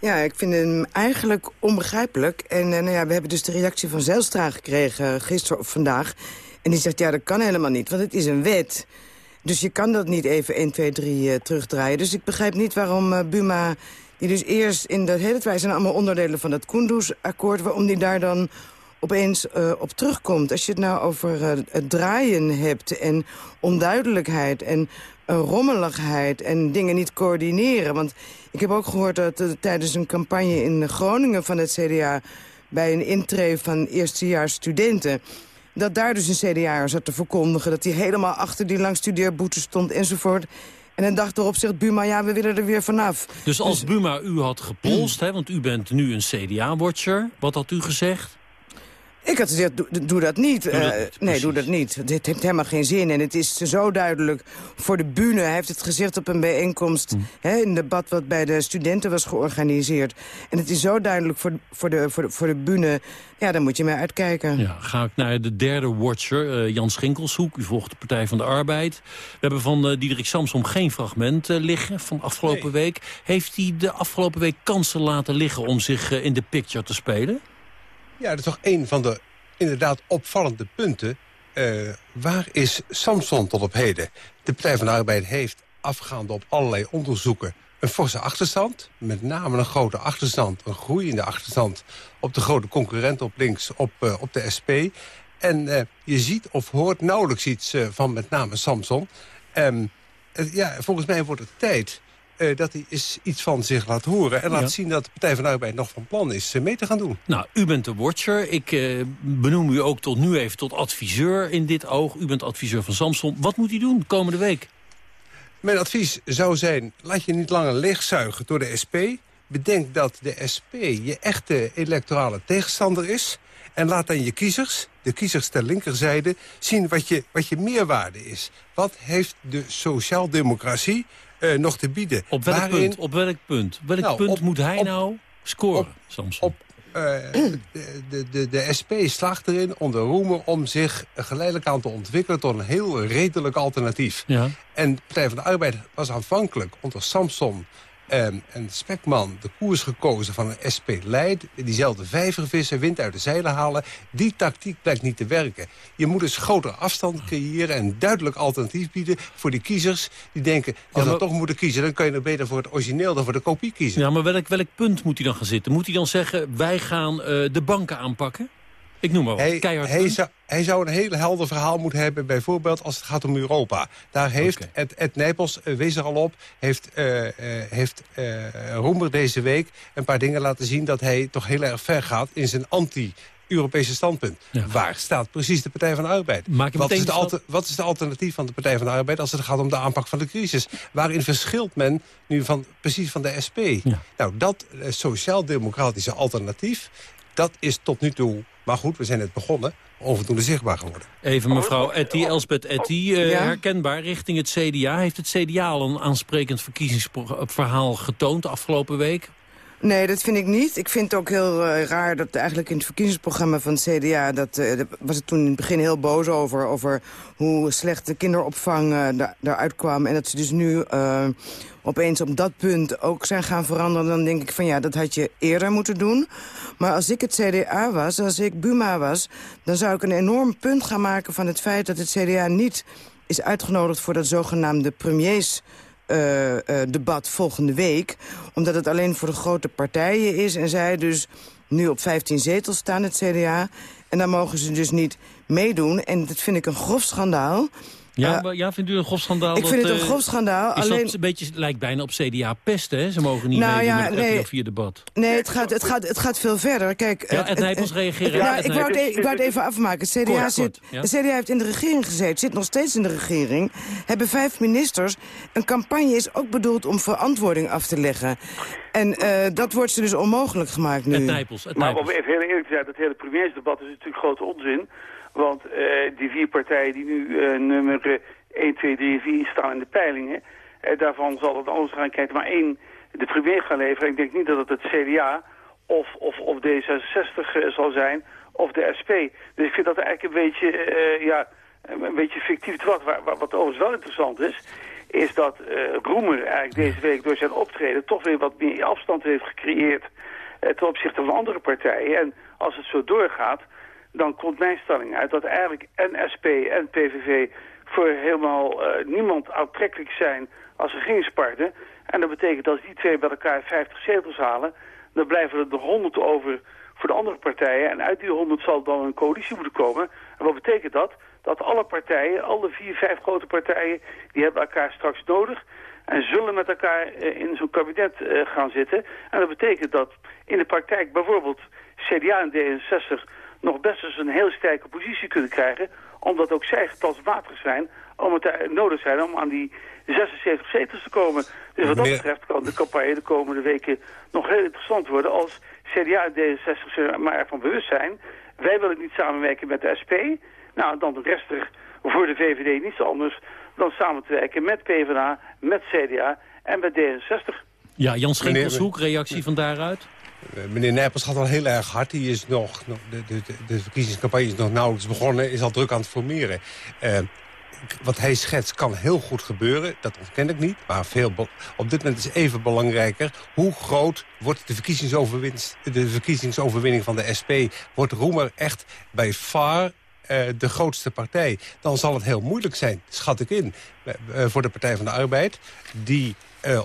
Speaker 23: Ja, ik vind hem eigenlijk onbegrijpelijk. En uh, nou ja, we hebben dus de reactie van Zijlstra gekregen gisteren of vandaag. En die zegt, ja, dat kan helemaal niet, want het is een wet. Dus je kan dat niet even 1, 2, 3 uh, terugdraaien. Dus ik begrijp niet waarom uh, Buma, die dus eerst in dat hele... wij zijn allemaal onderdelen van dat Kunduz-akkoord... waarom die daar dan opeens uh, op terugkomt. Als je het nou over het draaien hebt en onduidelijkheid... en rommeligheid en dingen niet coördineren. Want ik heb ook gehoord dat tijdens een campagne in Groningen van het CDA... bij een intree van eerstejaars studenten dat daar dus een CDA zat te verkondigen... dat hij helemaal achter die langstudeerboete stond enzovoort. En een dag erop zegt Buma, ja, we willen er weer vanaf.
Speaker 4: Dus als dus... Buma u had gepolst, hè, want u bent nu een CDA-watcher... wat had u gezegd?
Speaker 23: Ik had gezegd, doe, doe dat niet. Doe dat uh, niet nee, doe dat niet. Dit heeft helemaal geen zin. En het is zo duidelijk voor de bühne. Hij heeft het gezegd op een bijeenkomst... Hmm. Hè, een debat wat bij de studenten was georganiseerd. En het is zo duidelijk voor, voor, de, voor, de, voor de bühne. Ja, daar moet je mee uitkijken.
Speaker 4: Ja, ga ik naar de derde watcher, uh, Jan Schinkelshoek. U volgt de Partij van de Arbeid. We hebben van uh, Diederik Samsom geen fragment liggen van afgelopen nee. week. Heeft hij de afgelopen week kansen laten liggen om zich in de picture te spelen?
Speaker 24: Ja, dat is toch een van de inderdaad opvallende punten. Uh, waar is Samson tot op heden? De Partij van de Arbeid heeft afgaand op allerlei onderzoeken... een forse achterstand, met name een grote achterstand... een groeiende achterstand op de grote concurrent op links, op, uh, op de SP. En uh, je ziet of hoort nauwelijks iets van met name Samson. Um, ja, volgens mij wordt het tijd uh, dat hij eens iets van zich laat horen... en laat ja. zien dat de Partij van de Arbeid nog van plan is uh, mee te gaan doen.
Speaker 4: Nou, u bent de watcher. Ik uh, benoem u ook tot nu even tot adviseur in dit oog. U bent adviseur van Samson. Wat moet hij doen komende week?
Speaker 24: Mijn advies zou zijn, laat je niet langer leegzuigen door de SP. Bedenk dat de SP je echte electorale tegenstander is... En laat dan je kiezers, de kiezers ter linkerzijde, zien wat je, wat je meerwaarde is. Wat heeft de sociaaldemocratie uh, nog te bieden?
Speaker 4: Op welk
Speaker 24: Waarin...
Speaker 4: punt? Op welk punt? Welk nou, punt
Speaker 24: op,
Speaker 4: moet hij
Speaker 24: op,
Speaker 4: nou scoren, Samson?
Speaker 24: Op, uh, de, de, de SP slaagt erin onder Roemer om zich geleidelijk aan te ontwikkelen... tot een heel redelijk alternatief.
Speaker 4: Ja.
Speaker 24: En de Partij van de Arbeid was aanvankelijk onder Samson en, en Spekman de koers gekozen van een SP Leid. Diezelfde vijvervissen, wind uit de zeilen halen. Die tactiek blijkt niet te werken. Je moet dus grotere afstand creëren en duidelijk alternatief bieden... voor die kiezers die denken, als ja, maar... toch moeten kiezen... dan kun je er beter voor het origineel dan voor de kopie kiezen.
Speaker 4: Ja, maar welk, welk punt moet hij dan gaan zitten? Moet hij dan zeggen, wij gaan uh, de banken aanpakken? Ik noem maar wat.
Speaker 24: Hij,
Speaker 4: Keihard
Speaker 24: hij, zou, hij zou een heel helder verhaal moeten hebben... bijvoorbeeld als het gaat om Europa. Daar heeft okay. Ed, Ed Nijpels, uh, wees er al op... heeft, uh, uh, heeft Roemer deze week een paar dingen laten zien... dat hij toch heel erg ver gaat in zijn anti... Europese standpunt. Ja. Waar staat precies de Partij van de Arbeid? Wat is, de wat is de alternatief van de Partij van de Arbeid... als het gaat om de aanpak van de crisis? Waarin verschilt men nu van, precies van de SP? Ja. Nou, dat sociaal-democratische alternatief... dat is tot nu toe maar goed, we zijn net begonnen, onvoldoende zichtbaar geworden.
Speaker 4: Even mevrouw Etty, Elsbeth Etty, uh, ja? herkenbaar richting het CDA. Heeft het CDA al een aansprekend verkiezingsverhaal getoond de afgelopen week?
Speaker 23: Nee, dat vind ik niet. Ik vind het ook heel uh, raar dat eigenlijk in het verkiezingsprogramma van het CDA... Dat, uh, dat was het toen in het begin heel boos over... over hoe slecht de kinderopvang uh, daar, daaruit kwam. En dat ze dus nu opeens op dat punt ook zijn gaan veranderen... dan denk ik van ja, dat had je eerder moeten doen. Maar als ik het CDA was, als ik Buma was... dan zou ik een enorm punt gaan maken van het feit dat het CDA niet is uitgenodigd... voor dat zogenaamde premiers uh, uh, debat volgende week. Omdat het alleen voor de grote partijen is. En zij dus nu op 15 zetels staan, het CDA. En dan mogen ze dus niet meedoen. En dat vind ik een grof schandaal.
Speaker 4: Ja,
Speaker 23: Eh,
Speaker 4: maar- ja, vindt u een grofschandaal?
Speaker 23: ik
Speaker 4: dat,
Speaker 23: vind het een
Speaker 4: eh,
Speaker 23: grofschandaal,
Speaker 4: Is
Speaker 23: alleen-
Speaker 4: dat een beetje, lijkt bijna op CDA pesten, hè? Ze mogen niet
Speaker 23: Nou
Speaker 4: meedoen
Speaker 23: ja,
Speaker 4: het 4 debat.
Speaker 23: Nee, het gaat, het, gaat, het gaat veel verder. Kijk,
Speaker 4: Ja,
Speaker 23: het-
Speaker 4: Ed
Speaker 23: het-
Speaker 4: Nijpels
Speaker 23: het-
Speaker 4: reageren.
Speaker 23: Nou, ik, wou het,
Speaker 4: Nijpels.
Speaker 23: e- ik wou het even afmaken. Het CDA,
Speaker 4: Kort,
Speaker 23: zit,
Speaker 4: kort, ja.
Speaker 23: CDA heeft in de regering gezeten, zit nog steeds in de regering. Hebben vijf ministers. Een campagne is ook bedoeld om verantwoording af te leggen. En eh, dat wordt ze dus onmogelijk gemaakt nu.
Speaker 21: maar om even heel eerlijk te zijn, dat hele premiersdebat is natuurlijk grote onzin. Want eh, die vier partijen die nu eh, nummer eh, 1, 2, 3 en 4 staan in de peilingen... eh, daarvan zal het anders gaan kijken. Maar één, de premier gaan leveren. Ik denk niet dat het het CDA of, of, of D66 eh, zal zijn of de SP. Dus ik vind dat eigenlijk een beetje, ja, een beetje fictief. Waar, waar- wat overigens wel interessant is, is dat eh, Roemer eigenlijk deze week door zijn optreden toch weer wat meer afstand heeft gecreëerd ten opzichte van andere partijen. En als het zo doorgaat, dan komt mijn stelling uit dat eigenlijk en SP en PVV voor helemaal eh, niemand aantrekkelijk zijn als regeringspartner. En dat betekent dat als die twee bij elkaar 50 zetels halen, dan blijven er nog 100 over voor de andere partijen. En uit die 100 zal dan een coalitie moeten komen. En wat betekent dat? Dat alle partijen, alle vier, vijf grote partijen, die hebben elkaar straks nodig. En zullen met elkaar eh, in zo'n kabinet eh, gaan zitten. En dat betekent dat in de praktijk bijvoorbeeld CDA en D66 nog best eens een heel sterke positie kunnen krijgen. Omdat ook zij getalsmatig zijn, om het eh, nodig zijn om aan die 76 zetels te komen. Dus wat dat betreft kan de campagne de komende weken nog heel interessant worden als CDA en D66 zich maar ervan bewust zijn. Wij willen niet samenwerken met de SP. Nou, dan rest er voor de VVD niets anders dan samen te werken met PvdA, met CDA en met D66.
Speaker 4: Ja, Jan Schenkelshoek, reactie van daaruit?
Speaker 24: Meneer Nijpels gaat al heel erg hard. Die is nog, de, de, de- verkiezingscampagne is nog nauwelijks begonnen. Is al druk aan het formeren. Eh, wat hij schetst kan heel goed gebeuren. Dat ontken ik niet. Maar veel op dit moment is even belangrijker. Hoe groot wordt de de verkiezingsoverwinning van de SP? Wordt Roemer echt bij far eh, de grootste partij? Dan zal het heel moeilijk zijn, schat ik in. eh, voor de Partij van de Arbeid. Die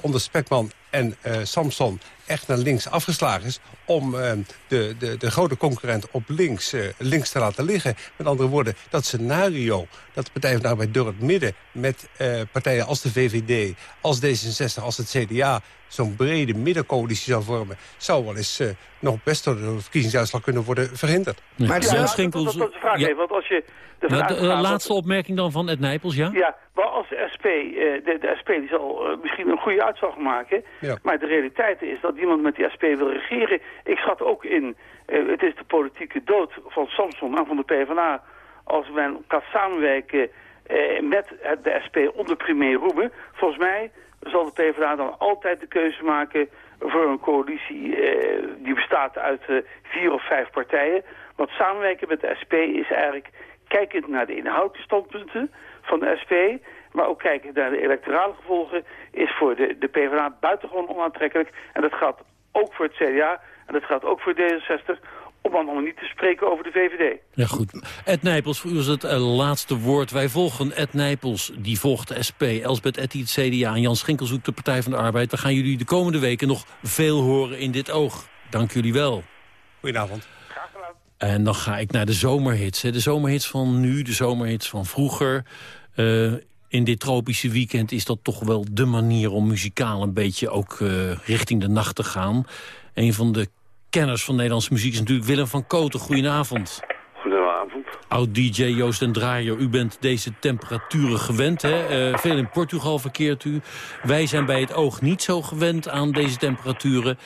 Speaker 24: onder Spekman en Samson echt naar links afgeslagen is... om eh, de, de, de grote concurrent op links, eh, links te laten liggen. Met andere woorden, dat scenario dat de Partij van de Arbeid door het midden... met eh, partijen als de VVD, als D66, als het CDA... zo'n brede middencoalitie zou vormen... zou wel eens eh, nog best door de verkiezingsuitslag kunnen worden verhinderd.
Speaker 4: Ja.
Speaker 21: Ja, dat,
Speaker 4: Schenkels-
Speaker 21: dat, dat is de vraag
Speaker 4: ja.
Speaker 21: even, want als je...
Speaker 4: Nou, de, laatste opmerking dan van Ed Nijpels, ja?
Speaker 21: Ja, maar als de SP, eh, de, de SP die zal misschien een goede uitslag maken.
Speaker 24: Ja.
Speaker 21: Maar de realiteit is dat niemand met die SP wil regeren. Ik schat ook in, eh, het is de politieke dood van Samson en van de PvdA. Als men gaat samenwerken eh, met de SP onder premier Roemen. Volgens mij zal de PvdA dan altijd de keuze maken voor een coalitie eh, die bestaat uit vier of vijf partijen. Want samenwerken met de SP is eigenlijk kijkend naar de inhoudelijke standpunten van de SP... maar ook kijkend naar de electorale gevolgen... is voor de, de PvdA buitengewoon onaantrekkelijk. En dat gaat ook voor het CDA en dat gaat ook voor D66... om dan nog niet te spreken over de VVD.
Speaker 4: Ja, goed. Ed Nijpels, voor u is het eh, laatste woord. Wij volgen Ed Nijpels, die volgt de SP. Elsbeth Etty, het CDA en Jan Schinkelzoek, de Partij van de Arbeid. We gaan jullie de komende weken nog veel horen in dit oog. Dank jullie wel.
Speaker 24: Goedenavond.
Speaker 4: En dan ga ik naar de zomerhits. Hè. De zomerhits van nu, de zomerhits van vroeger. Eh, in dit tropische weekend is dat toch wel de manier om muzikaal een beetje ook eh, richting de nacht te gaan. Een van de kenners van Nederlandse muziek is natuurlijk Willem van Koten. Goedenavond.
Speaker 25: Goedenavond.
Speaker 4: Oud-DJ Joost en Draaier, u bent deze temperaturen gewend. Hè? Eh, veel in Portugal verkeert u. Wij zijn bij het oog niet zo gewend aan deze temperaturen.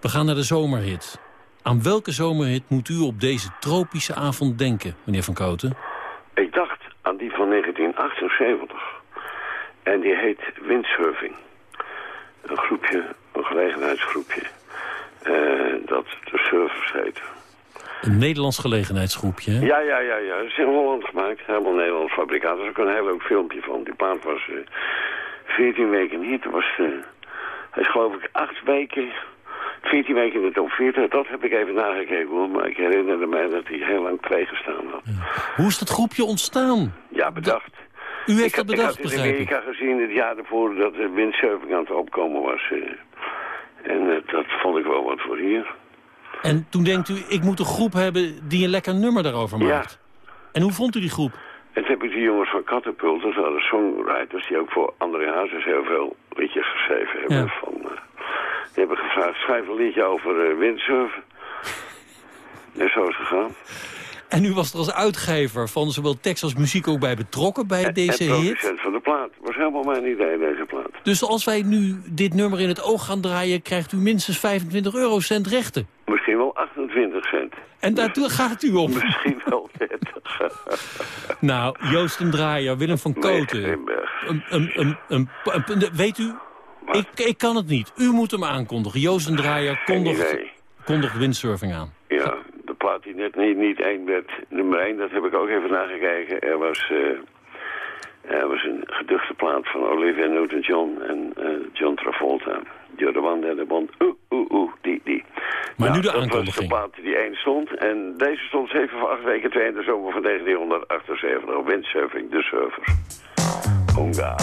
Speaker 4: We gaan naar de zomerhit. Aan welke zomerhit moet u op deze tropische avond denken, meneer Van Koten?
Speaker 25: Ik dacht aan die van 1978. En die heet Windsurfing. Een groepje, een gelegenheidsgroepje. eh, dat de surfers heet.
Speaker 4: Een Nederlands gelegenheidsgroepje, hè?
Speaker 25: Ja, ja, ja, ja. Het is in Holland gemaakt. Helemaal Nederlands fabrikaat. Er is ook een heel leuk filmpje van. Die paard was eh 14 weken niet. Was, eh, hij is geloof ik 8 weken... 14 weken in de top 40. Dat heb ik even nagekeken hoor. Maar ik herinnerde mij dat hij heel lang gestaan had.
Speaker 4: Hoe is dat groepje ontstaan?
Speaker 25: Ja, bedacht.
Speaker 4: U heeft
Speaker 25: ik,
Speaker 4: dat bedacht,
Speaker 25: Ik had in. Amerika gezien het jaar ervoor dat de windsurfing aan het opkomen was. eh. En eh, dat vond ik wel wat voor hier.
Speaker 4: En toen denkt u, ik moet een groep hebben die een lekker nummer daarover maakt. En hoe vond u die groep?
Speaker 25: En toen heb ik die jongens van Catapult, dat waren songwriters... die ook voor André Hazes heel veel liedjes geschreven hebben.
Speaker 4: Ja.
Speaker 25: Van, eh, die hebben gevraagd, schrijf een liedje over eh, windsurfen. En zo is het gegaan.
Speaker 4: En u was er als uitgever van zowel tekst als muziek ook bij betrokken bij deze
Speaker 25: en
Speaker 4: hit.
Speaker 25: producent van de plaat. was helemaal mijn idee, deze plaat.
Speaker 4: Dus als wij nu dit nummer in het oog gaan draaien... krijgt u minstens 25 eurocent rechten.
Speaker 25: Misschien wel 28 cent.
Speaker 4: En daartoe gaat u om.
Speaker 25: Misschien wel 30.
Speaker 4: Nou, Joost en Draaier, Willem van Koten. Een, weet u, ik, ik kan het niet. U moet hem aankondigen. Joost en Draaier kondigt, kondigt windsurfing aan.
Speaker 25: Ja, plaat die net niet, niet één werd. Nummer één, dat heb ik ook even nagekeken. Er was, eh, er was een geduchte plaat van Olivia Newton-John en eh, John Travolta. You're the one that I want. Oeh, oeh, oeh, die, die.
Speaker 4: Maar nu de
Speaker 25: dat was
Speaker 4: aankondiging.
Speaker 25: de plaat die één stond. En deze stond 7 of 8 weken twee in de zomer van 1978 op windsurfing, de surfers. Onga.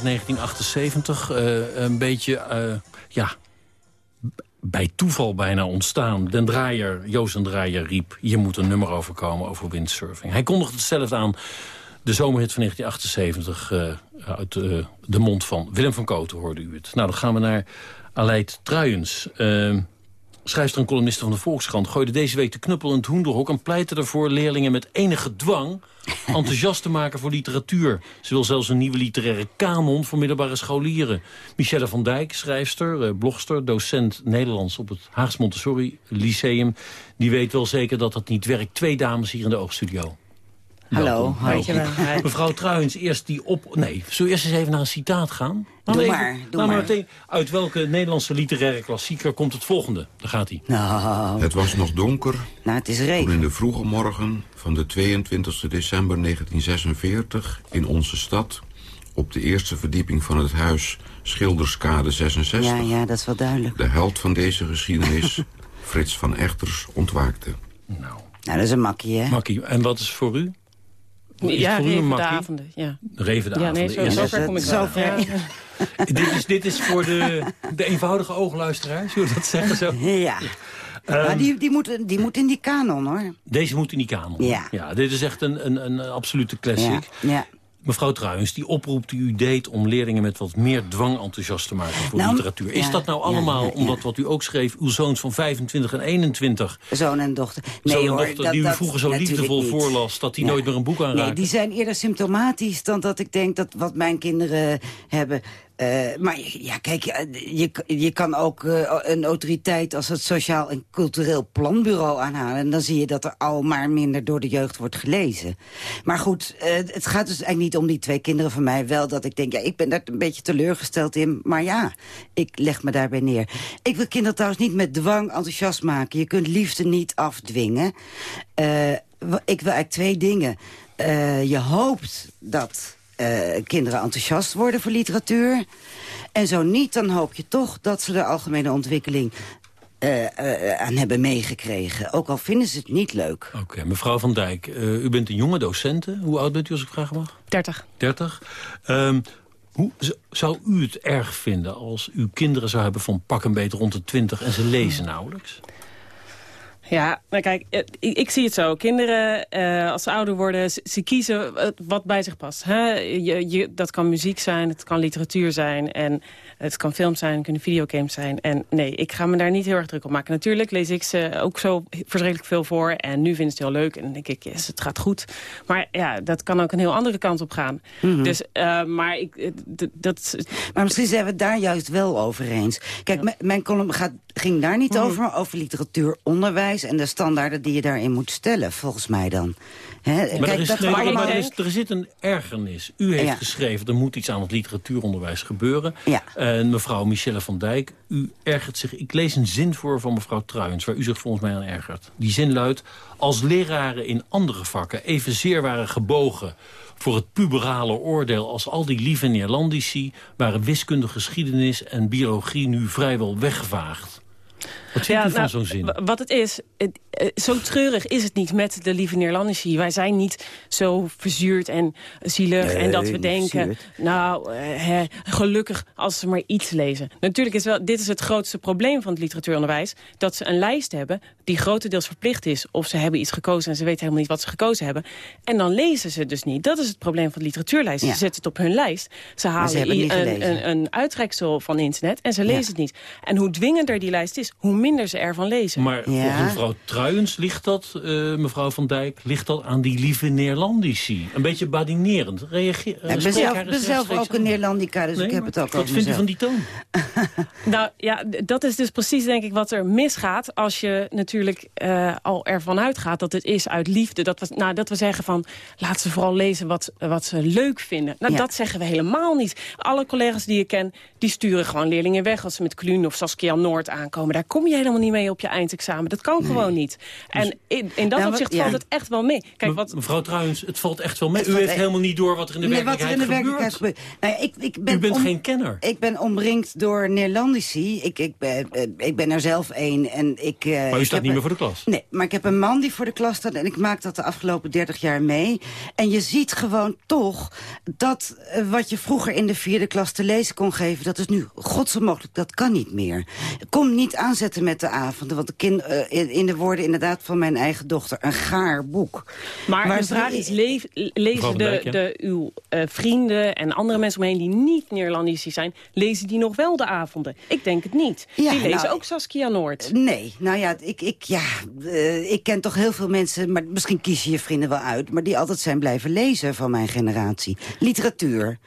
Speaker 26: Fun.
Speaker 4: Zomerhit 1978. eh, een beetje, eh, ja, bij toeval bijna ontstaan. Den Draaier, Joost den Draaier riep... hier moet een nummer over komen over windsurfing. Hij kondigde hetzelfde aan. De zomerhit van 1978 eh, uit de mond van Willem van Koten hoorde u het. Nou, dan gaan we naar Aleid Truijens. Schrijfster en columniste van de Volkskrant... gooide deze week de knuppel in het hoenderhok... en pleitte ervoor leerlingen met enige dwang... enthousiast te maken voor literatuur. Ze wil zelfs een nieuwe literaire kanon voor middelbare scholieren. Michelle van Dijk, schrijfster, eh, blogster, docent Nederlands... op het Haags Montessori Lyceum. Die weet wel zeker dat dat niet werkt. Twee dames hier in de oogstudio.
Speaker 27: Hallo.
Speaker 4: Welkom. Mevrouw Truijens, eerst die op... Nee, zullen we eerst eens even naar een citaat gaan?
Speaker 27: Doe maar,
Speaker 4: even-
Speaker 27: doe
Speaker 4: laat
Speaker 27: maar.
Speaker 4: meteen, uit welke Nederlandse literaire klassieker komt het volgende? Daar gaat hij.
Speaker 27: Nou,
Speaker 28: Het was nog donker
Speaker 27: nou het is
Speaker 28: toen
Speaker 27: regen.
Speaker 28: in de vroege morgen van de 22 december 1946 in onze stad... op de eerste verdieping van het huis Schilderskade 66...
Speaker 27: Ja, ja, dat is wel duidelijk.
Speaker 28: de held van deze geschiedenis, Frits van Echters, ontwaakte.
Speaker 27: Nou, dat is een makkie, hè?
Speaker 4: Makkie, en wat is voor u? Is
Speaker 29: Ja,
Speaker 4: voor u een
Speaker 29: Reven de
Speaker 4: makkie?
Speaker 29: avonden. Ja.
Speaker 4: Reven de
Speaker 29: Ja, nee, zo- zover kom ik
Speaker 27: Zo
Speaker 29: wel.
Speaker 27: ver.
Speaker 29: Ja.
Speaker 4: dit, is, dit is voor de, de eenvoudige oogluisteraar, zullen we dat zeggen zo?
Speaker 27: Ja. maar die, die, moet, die moet in die kanon, hoor.
Speaker 4: Deze moet in die kanon.
Speaker 27: Ja.
Speaker 4: dit is echt een, een, een absolute classic.
Speaker 27: Ja, ja.
Speaker 4: Mevrouw Truijens, die oproep die u deed om leerlingen met wat meer dwang enthousiast te maken voor
Speaker 27: Nou,
Speaker 4: literatuur. Is
Speaker 27: ja,
Speaker 4: dat nou allemaal
Speaker 27: ja, ja.
Speaker 4: omdat wat u ook schreef, uw zoons van 25 en 21,
Speaker 27: Zoon en dochter. Nee,
Speaker 4: zoon en
Speaker 27: hoor,
Speaker 4: dochter,
Speaker 27: dat-
Speaker 4: die u vroeger zo liefdevol
Speaker 27: niet.
Speaker 4: voorlas, dat die nooit meer een boek aanraken?
Speaker 27: Nee, die zijn eerder symptomatisch dan dat ik denk dat wat mijn kinderen hebben. Eh, maar ja, kijk, je, je, kan ook eh, een autoriteit als het Sociaal en Cultureel Planbureau aanhalen. En dan zie je dat er al maar minder door de jeugd wordt gelezen. Maar goed, eh, het gaat dus eigenlijk niet om die twee kinderen van mij. Wel dat ik denk, ja, ik ben daar een beetje teleurgesteld in. Maar ja, ik leg me daarbij neer. Ik wil kinderen trouwens niet met dwang enthousiast maken. Je kunt liefde niet afdwingen. Ik wil eigenlijk twee dingen. Je hoopt dat eh, kinderen enthousiast worden voor literatuur. En zo niet, dan hoop je toch dat ze de algemene ontwikkeling eh, eh, aan hebben meegekregen. Ook al vinden ze het niet leuk.
Speaker 4: Oké, mevrouw Van Dijk, eh, u bent een jonge docente. Hoe oud bent u als ik vragen mag?
Speaker 29: 30.
Speaker 4: 30. Ehm, hoe zou u het erg vinden als uw kinderen zou hebben van pak een beetje rond de 20 en ze lezen nauwelijks?
Speaker 29: Ja, maar kijk, eh, ik, ik zie het zo. Kinderen, eh, als ze ouder worden, ze, ze kiezen eh, wat bij zich past. Hè? Je, je, dat kan muziek zijn, het kan literatuur zijn... en het kan film zijn, het kunnen videogames zijn. En nee, ik ga me daar niet heel erg druk op maken. Natuurlijk lees ik ze ook zo verschrikkelijk veel voor... en nu vinden ze het heel leuk en dan denk ik, yes, het gaat goed. Maar ja, dat kan ook een heel andere kant op gaan.
Speaker 27: Mhm.
Speaker 29: Dus, maar ik, dat...
Speaker 27: Maar misschien zijn we het daar juist wel over eens. Kijk, mijn column gaat, ging daar niet
Speaker 29: Mhm.
Speaker 27: over, maar over en de standaarden die je daarin moet stellen, volgens mij dan.
Speaker 4: Maar
Speaker 27: kijk,
Speaker 4: er, is,
Speaker 27: dat
Speaker 4: nee, maar er, is, er zit een ergernis. U heeft
Speaker 27: Ja.
Speaker 4: geschreven, er moet iets aan het literatuuronderwijs gebeuren.
Speaker 27: Ja.
Speaker 4: En mevrouw Michelle van Dijk, u ergert zich... Ik lees een zin voor van mevrouw Truijens, waar u zich volgens mij aan ergert. Die zin luidt... Als leraren in andere vakken evenzeer waren gebogen voor het puberale oordeel als al die lieve Neerlandici... waren wiskunde, geschiedenis en biologie nu vrijwel weggevaagd. Wat vindt u van
Speaker 29: nou,
Speaker 4: zo'n zin?
Speaker 29: Wat het is, het, eh, zo treurig is het niet met de lieve Neerlandici. Wij zijn niet zo verzuurd en zielig
Speaker 27: Nee,
Speaker 29: en dat we denken...
Speaker 27: verzuurd.
Speaker 29: nou, eh, hè, gelukkig als ze maar iets lezen. Natuurlijk is wel, dit is het grootste probleem van het literatuuronderwijs... dat ze een lijst hebben die grotendeels verplicht is... of ze hebben iets gekozen en ze weten helemaal niet wat ze gekozen hebben. En dan lezen ze dus niet. Dat is het probleem van de literatuurlijst.
Speaker 27: Ja.
Speaker 29: Ze zetten het op hun lijst. Ze halen
Speaker 27: niet
Speaker 29: een, een, een uittreksel van internet en ze lezen
Speaker 27: Ja.
Speaker 29: het niet. En hoe dwingender die lijst is, hoe minder ze ervan lezen.
Speaker 4: Maar volgens mevrouw Truijens ligt dat, eh, mevrouw Van Dijk, ligt dat aan die lieve Neerlandici. Een beetje badinerend. Reageer,
Speaker 27: Ik ben
Speaker 4: spreek
Speaker 27: zelf,
Speaker 4: haar
Speaker 27: ben zelf ook een. Neerlandica, dus
Speaker 4: Nee,
Speaker 27: ik heb het ook
Speaker 4: Wat vindt u van die toon?
Speaker 29: Nou ja, dat is dus precies denk ik wat er misgaat... als je natuurlijk eh, al ervan uitgaat dat het is uit liefde. Dat we, nou, dat we zeggen van, laat ze vooral lezen wat, wat ze leuk vinden. Nou,
Speaker 27: Ja.
Speaker 29: dat zeggen we helemaal niet. Alle collega's die ik ken, die sturen gewoon leerlingen weg... als ze met Kluun of Saskia Noord aankomen. Daar kom je helemaal niet mee op je eindexamen. Dat kan gewoon niet. En in, in dat
Speaker 27: Nou, wat-
Speaker 29: opzicht
Speaker 27: ja.
Speaker 29: valt het echt wel mee. Kijk, wat,
Speaker 4: Mevrouw Truijens, het valt echt wel mee.
Speaker 27: Het
Speaker 4: U heeft
Speaker 27: echt-
Speaker 4: helemaal niet door wat er in de
Speaker 27: Nee, wat er in
Speaker 4: werkelijkheid
Speaker 27: de werkelijkheid
Speaker 4: gebeurt.
Speaker 27: gebeurt. Nou, ik, ik ben
Speaker 4: U bent
Speaker 27: om-
Speaker 4: geen kenner.
Speaker 27: Ik ben omringd door Neerlandici. Ik, ik, ben, eh, ik ben er zelf één. En ik, eh,
Speaker 4: Maar u staat niet meer voor de klas.
Speaker 27: Nee, maar ik heb een man die voor de klas staat... en ik maak dat de afgelopen 30 jaar mee. En je ziet gewoon toch dat eh, wat je vroeger in de vierde klas te lezen kon geven... dat is nu godsonmogelijk, dat kan niet meer. Kom niet aanzetten met de avonden. Want de kind, eh, in, de woorden inderdaad van mijn eigen dochter... een gaar boek.
Speaker 29: Maar de
Speaker 27: ze-
Speaker 29: vraag is, leef- lezen de, de, uw eh, vrienden en andere mensen omheen die niet Neerlandici zijn... lezen die nog wel de avonden? Ik denk het niet.
Speaker 27: Ja,
Speaker 29: die lezen
Speaker 27: nou,
Speaker 29: ook Saskia Noord.
Speaker 27: Nee, nou ja, ik, ik, ja eh, ik ken toch heel veel mensen... maar misschien kies je je vrienden wel uit... maar die altijd zijn blijven lezen van mijn generatie. Literatuur.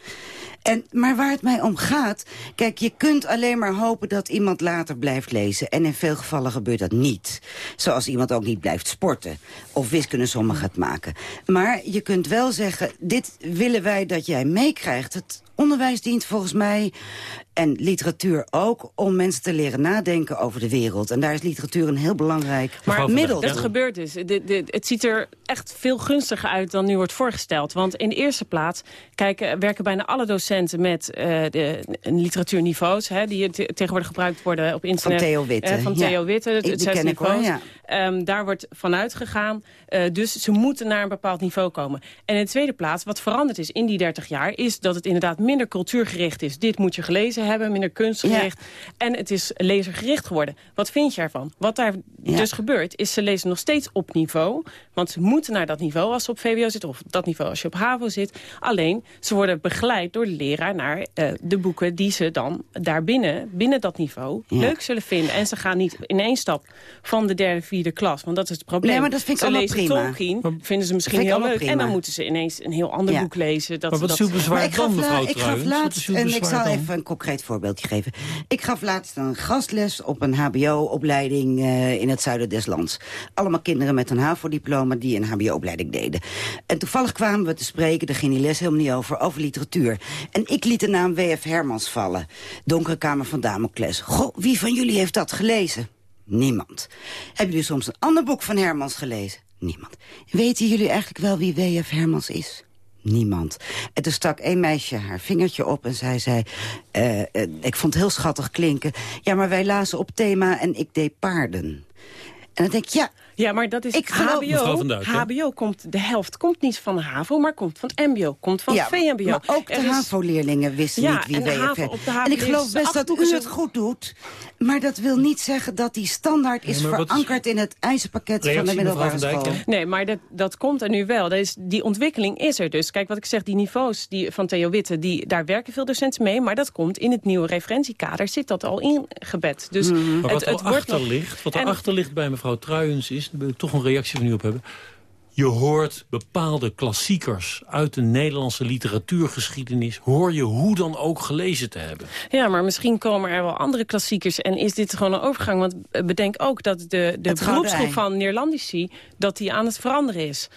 Speaker 27: En, maar waar het mij om gaat... Kijk, je kunt alleen maar hopen dat iemand later blijft lezen. En in veel gevallen gebeurt dat niet. Zoals iemand ook niet blijft sporten. Of wiskundesommen gaat maken. Maar je kunt wel zeggen... dit willen wij dat jij meekrijgt. Het onderwijs dient volgens mij... en literatuur ook... om mensen te leren nadenken over de wereld. En daar is literatuur een heel belangrijk
Speaker 29: Maar
Speaker 27: middel
Speaker 29: dat gebeurt dus. De, de, het ziet er echt veel gunstiger uit dan nu wordt voorgesteld. Want in de eerste plaats kijken, werken bijna alle docenten met uh, de literatuurniveaus... Hè, die te tegenwoordig gebruikt worden op internet.
Speaker 27: Van Theo Witte.
Speaker 29: Uh, van Theo
Speaker 27: ja.
Speaker 29: Witte, het, zes
Speaker 27: hoor,
Speaker 29: niveaus.
Speaker 27: ja.
Speaker 29: Um, daar wordt vanuit gegaan. Uh, dus ze moeten naar een bepaald niveau komen. En in de tweede plaats, wat veranderd is in die 30 jaar... is dat het inderdaad minder cultuurgericht is. Dit moet je gelezen hebben, minder kunstgericht. En het is lasergericht geworden. Wat vind je ervan? Wat daar
Speaker 27: Ja.
Speaker 29: dus gebeurt, is ze lezen nog steeds op niveau. Want ze moeten naar dat niveau als ze op VWO zitten... of dat niveau als je op HAVO zit. Alleen, ze worden begeleid door de leraar naar eh, de boeken... die ze dan daarbinnen, binnen dat niveau,
Speaker 27: Ja.
Speaker 29: leuk zullen vinden. En ze gaan niet in één stap van de derde, vierde klas. Want dat is het probleem.
Speaker 27: Nee, maar dat vind ik
Speaker 29: ze
Speaker 27: allemaal
Speaker 29: lezen
Speaker 27: prima.
Speaker 29: Tolkien, vinden ze misschien heel leuk. En dan moeten ze ineens een heel ander
Speaker 27: Ja.
Speaker 29: boek lezen. Dat,
Speaker 4: Maar wat
Speaker 29: dat,
Speaker 27: Maar ik gaf,
Speaker 4: dan,
Speaker 27: ik gaf laatst, en ik zal
Speaker 4: dan?
Speaker 27: even een concreet voorbeeldje geven. Ik gaf laatst een gastles op een hbo-opleiding eh, in het zuiden des lands. Allemaal kinderen met een HAVO-diploma die een hbo-opleiding deden. En toevallig kwamen we te spreken, daar ging die les helemaal niet over, over literatuur. En ik liet de naam W.F. Hermans vallen. Donkere Kamer van Damocles. Goh, wie van jullie heeft dat gelezen? Niemand. Hebben jullie soms een ander boek van Hermans gelezen? Niemand. Weten jullie eigenlijk wel wie W.F. Hermans is? Niemand. En toen stak één meisje haar vingertje op en zij zei... eh, eh, ik vond het heel schattig klinken. Ja, maar wij lazen op thema en ik deed paarden. En dan denk ik, ja...
Speaker 29: Ja, maar dat is
Speaker 27: Ik
Speaker 29: HBO. HBO komt, de helft komt niet van de HAVO, maar komt van het MBO, komt van
Speaker 27: ja,
Speaker 29: het VMBO.
Speaker 27: Maar ook de
Speaker 29: Er is-
Speaker 27: HAVO-leerlingen wisten
Speaker 29: Ja,
Speaker 27: niet wie
Speaker 29: HAVO
Speaker 27: en ik geloof best dat u het goed doet. Maar dat wil niet zeggen dat die standaard is
Speaker 4: wat
Speaker 27: verankerd... in het ijzerpakket van de middelbare school.
Speaker 4: ja?
Speaker 29: Nee, maar dat, dat komt er nu wel. Dat is, die ontwikkeling is er dus. Kijk, wat ik zeg, die niveaus die, van Theo Witte... Die, daar werken veel docenten mee, maar dat komt in het nieuwe referentiekader... zit dat al ingebed. Dus.
Speaker 4: Maar wat
Speaker 29: het, het
Speaker 4: er
Speaker 29: wordt nog...
Speaker 4: achter ligt, wat er
Speaker 29: en-
Speaker 4: achter ligt bij mevrouw Truijens is... daar wil ik toch een reactie van u op hebben. Je hoort bepaalde klassiekers uit de Nederlandse literatuurgeschiedenis... hoor je hoe dan ook gelezen te hebben.
Speaker 29: Ja, maar misschien komen er wel andere klassiekers. En is dit gewoon een overgang? Want eh, bedenk ook dat de, de beroepsgroep van Neerlandici... dat die aan het veranderen is.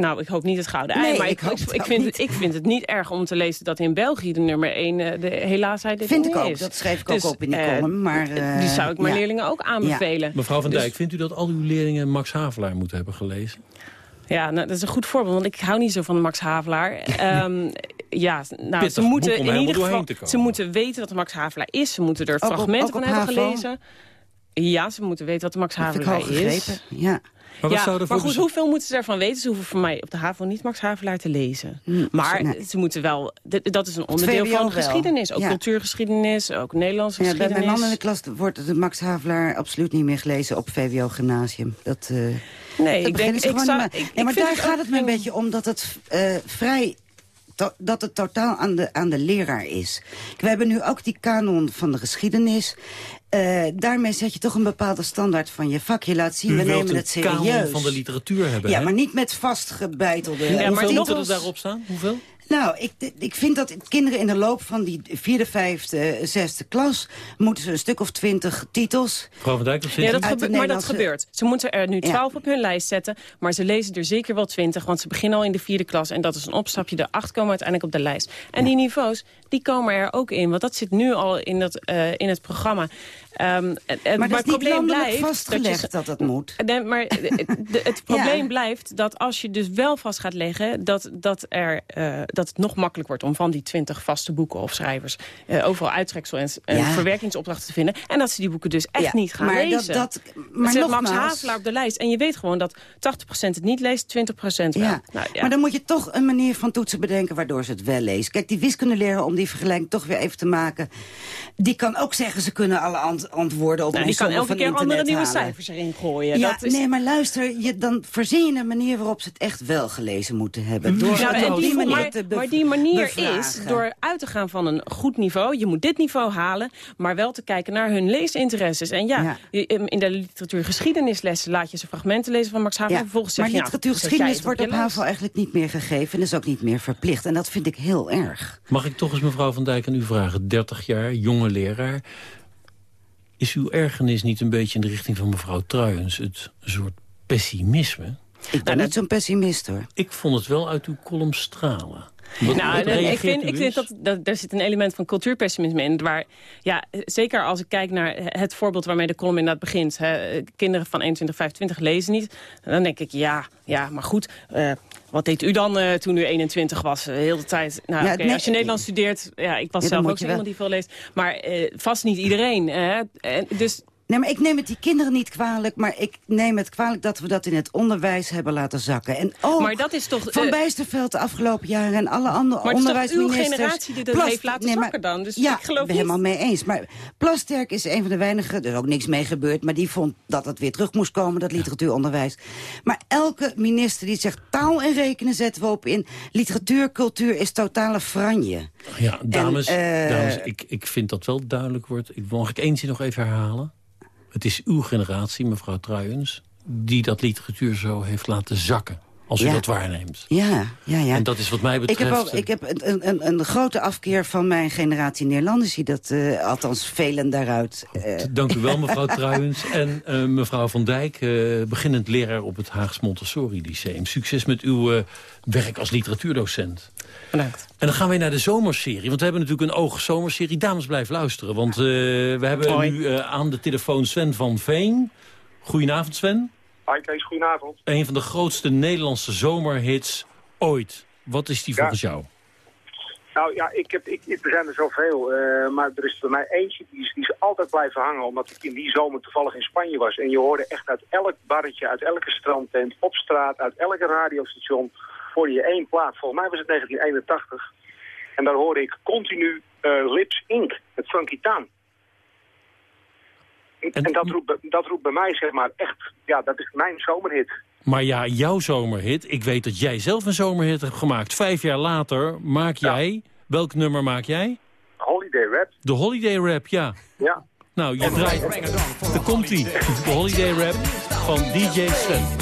Speaker 29: Nou, ik hoop niet het gouden ei,
Speaker 27: Nee,
Speaker 29: maar
Speaker 27: ik
Speaker 29: ik,
Speaker 27: hoop
Speaker 29: ik, vind,
Speaker 27: niet.
Speaker 29: ik vind het niet erg om te lezen dat in België de nummer 1 de helaasheid dit
Speaker 27: Vind ik ook,
Speaker 29: is.
Speaker 27: dat schreef ik
Speaker 29: Dus,
Speaker 27: ook op in die
Speaker 29: eh,
Speaker 27: column. Maar, eh,
Speaker 29: die zou ik mijn
Speaker 27: ja.
Speaker 29: leerlingen ook aanbevelen.
Speaker 4: Mevrouw van
Speaker 29: Dus-
Speaker 4: Dijk, vindt u dat al uw leerlingen Max Havelaar moeten hebben gelezen?
Speaker 29: Ja, nou, dat is een goed voorbeeld, want ik hou niet zo van Max Havelaar. Ehm, ja, nou,
Speaker 4: Pittig
Speaker 29: ze moeten in ieder geval ze moeten weten wat Max Havelaar is. Ze moeten er
Speaker 27: Ook op-
Speaker 29: fragmenten
Speaker 27: ook
Speaker 29: van
Speaker 27: op
Speaker 29: hebben gelezen. Ja, ze moeten weten wat Max Havelaar is.
Speaker 27: Ja.
Speaker 4: Maar
Speaker 29: ja, maar goed, hoeveel moeten ze ervan weten? Ze hoeven voor mij op de HAVO niet Max Havelaar te lezen. maar
Speaker 27: nee.
Speaker 29: ze moeten wel... Dat is een onderdeel van
Speaker 27: wel.
Speaker 29: geschiedenis. Ook
Speaker 27: Ja.
Speaker 29: cultuurgeschiedenis, ook Nederlandse
Speaker 27: Ja, bij
Speaker 29: geschiedenis.
Speaker 27: mijn man in de klas wordt de Max Havelaar absoluut niet meer gelezen op VWO Gymnasium. Dat, eh
Speaker 29: Nee,
Speaker 27: dat
Speaker 29: ik denk... Ik zou, ik,
Speaker 27: Nee, maar
Speaker 29: ik
Speaker 27: daar gaat
Speaker 29: ook
Speaker 27: het me een beetje om dat het eh, vrij... to- dat het totaal aan de, aan de leraar is. We hebben nu ook die kanon van de geschiedenis. Eh, daarmee zet je toch een bepaalde standaard van je vak. Je laat zien,
Speaker 4: U
Speaker 27: we nemen
Speaker 4: een
Speaker 27: het serieus.
Speaker 4: van de literatuur hebben,
Speaker 27: Ja,
Speaker 4: hè?
Speaker 27: maar niet met vastgebeitelde
Speaker 29: Ja, maar
Speaker 4: Hoeveel moeten er daarop staan? Hoeveel?
Speaker 27: Nou, ik, ik vind dat kinderen in de loop van die vierde, vijfde, zesde klas... moeten ze een stuk of twintig titels...
Speaker 4: Mevrouw van Dijk,
Speaker 29: Ja, dat
Speaker 27: Uit de
Speaker 29: gebe- maar dat gebeurt. Ze moeten er nu
Speaker 27: Ja.
Speaker 29: 12 op hun lijst zetten, maar ze lezen er zeker wel 20, want ze beginnen al in de vierde klas en dat is een opstapje. De acht komen uiteindelijk op de lijst. En die niveaus, die komen er ook in, want dat zit nu al in, dat, eh, in het programma. Ehm, en-
Speaker 27: Maar dat
Speaker 29: het
Speaker 27: landelijk
Speaker 29: blijft
Speaker 27: vastgelegd
Speaker 29: je,
Speaker 27: dat dat moet.
Speaker 29: Nee, maar het, het- het probleem blijft dat als je dus wel vast gaat leggen... dat, dat, er, eh, dat het nog makkelijk wordt om van die 20 vaste boeken of schrijvers... eh, overal uittreksel en,
Speaker 27: Ja.
Speaker 29: verwerkingsopdrachten te vinden. En dat ze die boeken dus echt
Speaker 27: Ja,
Speaker 29: niet gaan
Speaker 27: maar dat-
Speaker 29: lezen.
Speaker 27: dat- maar
Speaker 29: Zet Max
Speaker 27: nogmaals-
Speaker 29: Havelaar op de lijst. En je weet gewoon dat 80% het niet leest, 20% wel. Nou, ja.
Speaker 27: maar dan moet je toch een manier van toetsen bedenken... waardoor ze het wel lezen. Kijk, die wiskundeleraar, om die vergelijking toch weer even te maken... die kan ook zeggen, ze kunnen alle ant- antwoorden op
Speaker 29: Nou,
Speaker 27: die
Speaker 29: kan elke keer andere nieuwe
Speaker 27: halen.
Speaker 29: cijfers erin gooien.
Speaker 27: Ja,
Speaker 29: dat is...
Speaker 27: nee, maar luister, je, dan verzin je een manier waarop ze het echt wel gelezen moeten hebben. Door
Speaker 29: Ja,
Speaker 27: op die
Speaker 29: die,
Speaker 27: manier
Speaker 29: maar,
Speaker 27: te
Speaker 29: maar die manier is door uit te gaan van een goed niveau. Je moet dit niveau halen, maar wel te kijken naar hun leesinteresses. En ja,
Speaker 27: Ja.
Speaker 29: je- in de literatuurgeschiedenislessen laat je ze fragmenten lezen van Max Havelaar.
Speaker 27: Ja,
Speaker 29: Vervolgens zeg
Speaker 27: maar
Speaker 29: je,
Speaker 27: literatuurgeschiedenis wordt op
Speaker 29: je
Speaker 27: HAVO
Speaker 29: lijst.
Speaker 27: eigenlijk niet meer gegeven... en is ook niet meer verplicht. En dat vind ik heel erg.
Speaker 4: Mag ik toch eens mevrouw van Dijk aan u vragen? 30 jaar, jonge leraar. Is uw ergernis niet een beetje in de richting van mevrouw Truijens... het soort pessimisme?
Speaker 27: Ik ben niet zo'n pessimist, hoor.
Speaker 4: Ik vond het wel uit uw column stralen. Wat,
Speaker 29: nou,
Speaker 4: wat
Speaker 29: ik vind, ik vind
Speaker 4: eens?
Speaker 29: dat, dat er zit een element van cultuurpessimisme in. Waar, ja, zeker als ik kijk naar het voorbeeld waarmee de column inderdaad begint. Hè, kinderen van 21, 25 lezen niet. Dan denk ik, ja, ja maar goed. eh, wat deed u dan eh, toen u 21 was? De hele tijd. Nou,
Speaker 27: Ja,
Speaker 29: oké,
Speaker 27: nee,
Speaker 29: als je Nederlands studeert. Ja, ik was
Speaker 27: Ja,
Speaker 29: zelf ook iemand die veel leest. Maar eh, vast niet iedereen. Hè? En dus
Speaker 27: Nee, maar ik neem het die kinderen niet kwalijk... maar ik neem het kwalijk dat we dat in het onderwijs hebben laten zakken. En ook
Speaker 29: Maar dat is toch,
Speaker 27: Van
Speaker 29: eh,
Speaker 27: Bijsterveld de afgelopen jaren... en alle andere
Speaker 29: Maar het is toch uw
Speaker 27: onderwijsministers...
Speaker 29: generatie die dat heeft laten
Speaker 27: maar-
Speaker 29: zakken dan? Dus
Speaker 27: ja,
Speaker 29: ik geloof
Speaker 27: ben helemaal
Speaker 29: niet-
Speaker 27: mee eens. Maar Plasterk is een van de weinigen... er is ook niks mee gebeurd... maar die vond dat het weer terug moest komen, dat literatuuronderwijs. Maar elke minister die zegt... taal en rekenen zetten we op in. Literatuur, cultuur is totale franje.
Speaker 4: Ja, dames,
Speaker 27: En, eh,
Speaker 4: dames ik, ik vind dat wel duidelijk wordt. Ik, mag ik één zin nog even herhalen? Het is uw generatie, mevrouw Truijens... die dat literatuur zo heeft laten zakken. Als u
Speaker 27: Ja.
Speaker 4: dat waarneemt.
Speaker 27: Ja, ja, ja.
Speaker 4: En dat is wat mij
Speaker 27: Ik
Speaker 4: betreft...
Speaker 27: heb, ook, ik heb een, een, een grote afkeer van mijn generatie Nederlanders... die dat, eh, althans velen daaruit... eh,
Speaker 4: Dank u wel, mevrouw Truijens. En eh, mevrouw Van Dijk, eh, beginnend leraar op het Haags Montessori Lyceum. Succes met uw eh, werk als literatuurdocent.
Speaker 29: Bedankt.
Speaker 4: En dan gaan we naar de zomerserie. Want we hebben natuurlijk een oog zomerserie. Dames, blijf luisteren. Want eh, we hebben
Speaker 30: Hoi.
Speaker 4: nu eh, aan de telefoon Sven van Veen. Goedenavond, Sven.
Speaker 30: Hi Kees, goedenavond.
Speaker 4: Een van de grootste Nederlandse zomerhits ooit. Wat is die
Speaker 30: Ja.
Speaker 4: volgens jou?
Speaker 30: Nou ja, ik heb, ik, ik- er zijn er zoveel, eh, maar er is bij mij eentje die is, die is altijd blijven hangen, omdat ik in die zomer toevallig in Spanje was. En je hoorde echt uit elk barretje, uit elke strandtent, op straat, uit elke radiostation, hoorde je één plaat. Volgens mij was het 1981. En daar hoorde ik continu eh, Lips Inc., het Funky En, en dat, roept, bij- dat roept bij mij zeg maar echt, ja, dat is mijn zomerhit.
Speaker 4: Maar ja, jouw zomerhit. Ik weet dat jij zelf een zomerhit hebt gemaakt. Vijf jaar later maak jij... Welk nummer maak jij?
Speaker 30: Holiday Rap.
Speaker 4: De Holiday Rap, ja.
Speaker 30: Ja.
Speaker 4: Nou, je draait... Daar komt ie. De Holiday Rap van DJ Sven.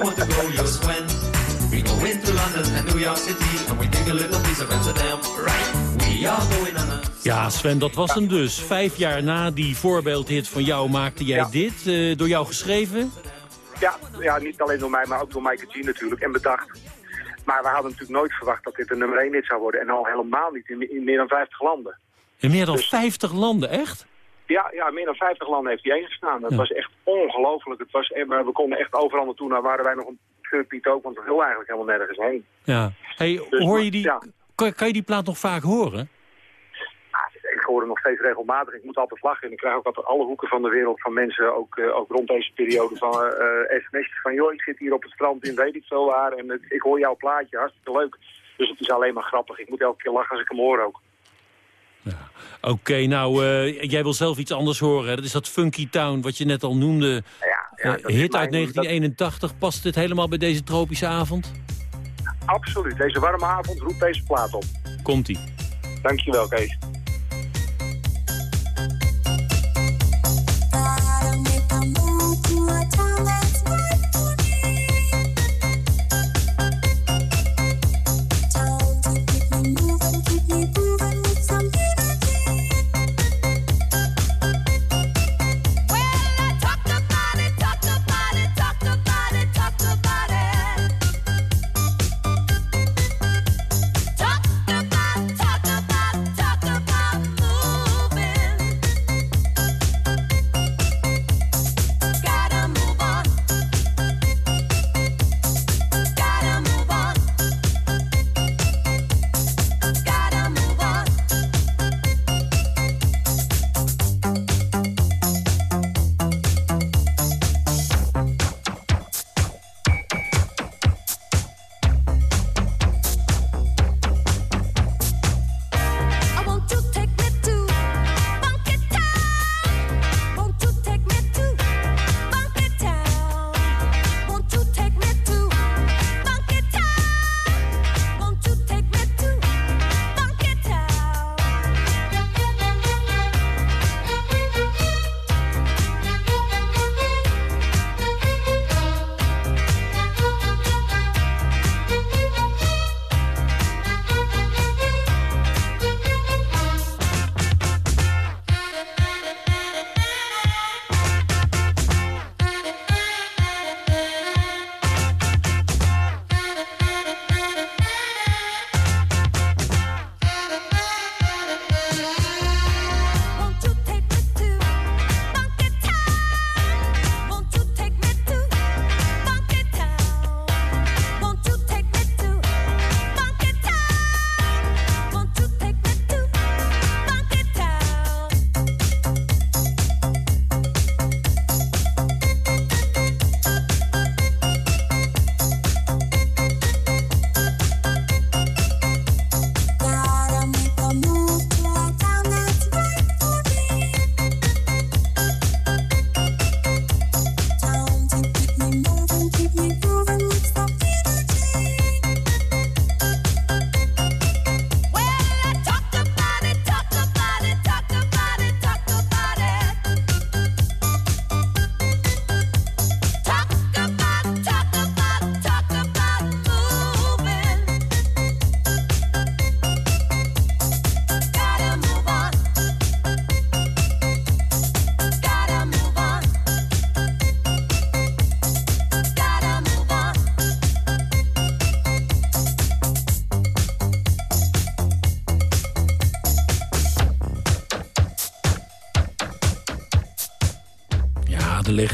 Speaker 26: We We go into London and New York City. And we take a little piece of Amsterdam. Right. We are going on a...
Speaker 4: Ja, Sven, dat was hem dus. Vijf jaar na die voorbeeldhit van jou maakte jij dit. eh, door jou geschreven.
Speaker 30: Ja, ja, niet alleen door mij, maar ook door Michael G natuurlijk en bedacht. Maar we hadden natuurlijk nooit verwacht dat dit een nummer 1 hit zou worden. En al helemaal niet in, in meer dan 50 landen.
Speaker 4: In meer dan
Speaker 30: Dus-
Speaker 4: 50 landen, echt?
Speaker 30: Ja, ja, meer dan 50 landen heeft hij gestaan. Dat
Speaker 4: Ja.
Speaker 30: was echt ongelooflijk. Het was, en we we konden echt overal naartoe. Nou waren wij nog een Piet ook, want we wilden eigenlijk helemaal nergens heen.
Speaker 4: Ja. Hey,
Speaker 30: Dus,
Speaker 4: hoor je die...
Speaker 30: ja.
Speaker 4: Kan, kan je die plaat nog vaak horen?
Speaker 30: Ik hoor hem nog steeds regelmatig. Ik moet altijd lachen. En ik krijg ook uit alle hoeken van de wereld van mensen, ook, eh, ook rond deze periode, van eh, sms'jes van... joh, ik zit hier op het strand in weet ik veel waar en ik hoor jouw plaatje, hartstikke leuk. Dus het is alleen maar grappig. Ik moet elke keer lachen als ik hem hoor ook.
Speaker 4: Oké, nou, eh, jij wil zelf iets anders horen. Dat is dat Funky Town, wat je net al noemde.
Speaker 30: ja,
Speaker 4: Eh, hit uit
Speaker 30: mijn-
Speaker 4: 1981. Past dit helemaal bij deze tropische avond?
Speaker 30: Absoluut. Deze warme avond roept deze plaat op.
Speaker 4: Komt-ie.
Speaker 30: Dankjewel, Kees.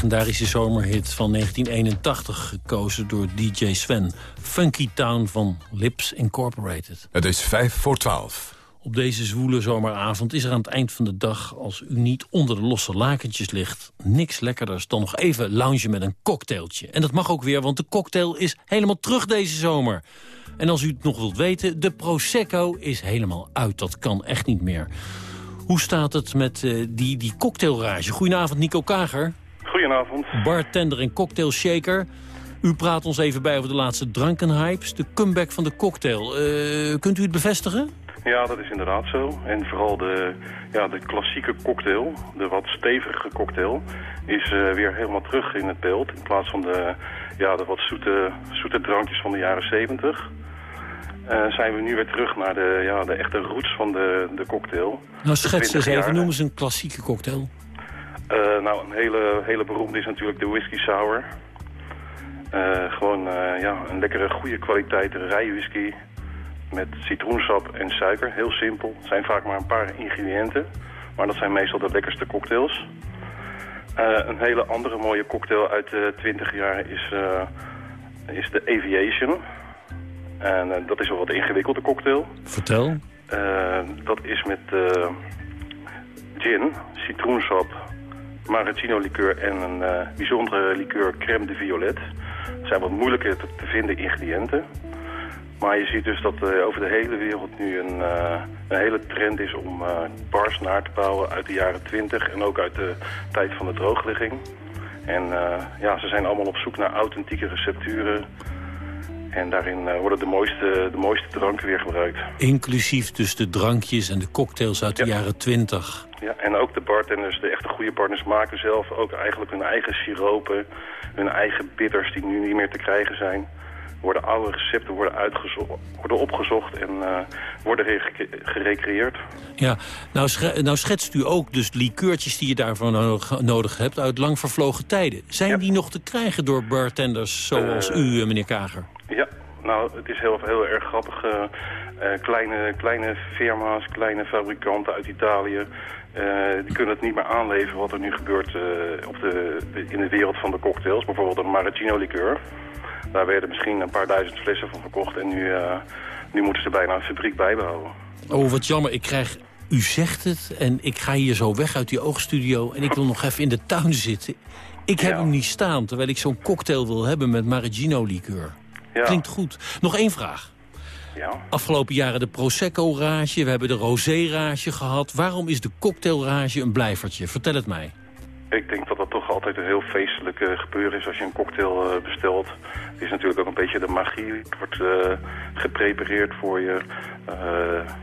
Speaker 4: Legendarische zomerhit van 1981... gekozen door DJ Sven. Funky Town van Lips Incorporated.
Speaker 3: Het is vijf voor twaalf.
Speaker 4: Op deze zwoele zomeravond is er aan het eind van de dag... als u niet onder de losse lakentjes ligt... niks lekkerders dan nog even loungen met een cocktailtje. En dat mag ook weer, want de cocktail is helemaal terug deze zomer. En als u het nog wilt weten, de Prosecco is helemaal uit. Dat kan echt niet meer. Hoe staat het met uh, die, die cocktailrage? Goedenavond, Nico Kager.
Speaker 31: Goedenavond.
Speaker 4: Bartender en cocktailshaker. U praat ons even bij over de laatste drankenhypes. De comeback van de cocktail. Uh, kunt u het bevestigen?
Speaker 31: Ja, dat is inderdaad zo. En vooral de, ja, de klassieke cocktail, de wat stevige cocktail, is uh, weer helemaal terug in het beeld. In plaats van de, ja, de wat zoete, zoete drankjes van de jaren 70. Uh, zijn we nu weer terug naar de, ja, de echte roots van de, de cocktail.
Speaker 4: Nou, schets eens even, noem eens een klassieke cocktail.
Speaker 31: Uh, nou, een hele, hele beroemde is natuurlijk de whisky sour. Uh, gewoon ja, een lekkere, goede kwaliteit rijwhisky met citroensap en suiker. Heel simpel. Het zijn vaak maar een paar ingrediënten. Maar dat zijn meestal de lekkerste cocktails. een hele andere mooie cocktail uit de 20 jaar is, is de Aviation. En uh, dat is wel wat ingewikkelde cocktail.
Speaker 4: Vertel.
Speaker 31: Dat is met gin, citroensap, maraschino liqueur en een bijzondere liqueur crème de violet. Zijn wat moeilijker te, vinden ingrediënten. Maar je ziet dus dat over de hele wereld nu een, een hele trend is om bars naar te bouwen uit de jaren 20 en ook uit de tijd van de droogligging. En ja, ze zijn allemaal op zoek naar authentieke recepturen, en daarin uh, worden de mooiste, de mooiste dranken weer gebruikt.
Speaker 4: Inclusief dus de drankjes en de cocktails uit de jaren 20.
Speaker 31: Ja, en ook de bartenders, de echte goede partners, maken zelf ook eigenlijk hun eigen siropen, hun eigen bitters die nu niet meer te krijgen zijn. Worden oude recepten worden, worden opgezocht en uh, worden gerecreëerd.
Speaker 4: Ja, nou, sch nou, schetst u ook dus likeurtjes die je daarvoor nodig, nodig hebt uit lang vervlogen tijden. Zijn ja. die nog te krijgen door bartenders zoals uh, u, meneer Kager?
Speaker 31: Nou, het is heel, heel erg grappig. Uh, uh, kleine, kleine firma's, kleine fabrikanten uit Italië... Uh, die kunnen het niet meer aanleveren wat er nu gebeurt op de, de, in de wereld van de cocktails. Bijvoorbeeld een maraschino liqueur. Daar werden misschien een paar duizend flessen van verkocht... en nu, nu moeten ze bijna een fabriek bijbouwen.
Speaker 4: Oh, wat jammer. Ik krijg... U zegt het en ik ga hier zo weg uit die oogstudio... en ik wil nog even in de tuin zitten. Ik heb ja. hem niet staan, terwijl ik zo'n cocktail wil hebben met maraschino liqueur.
Speaker 31: Ja.
Speaker 4: Klinkt goed. Nog één vraag.
Speaker 31: Ja.
Speaker 4: Afgelopen jaren de Prosecco-rage, we hebben de Rosé-rage gehad. Waarom is de cocktail-rage een blijvertje? Vertel het mij.
Speaker 31: Ik denk dat dat toch altijd een heel feestelijk uh, gebeuren is als je een cocktail uh, bestelt. Het is natuurlijk ook een beetje de magie. Het wordt uh, geprepareerd voor je.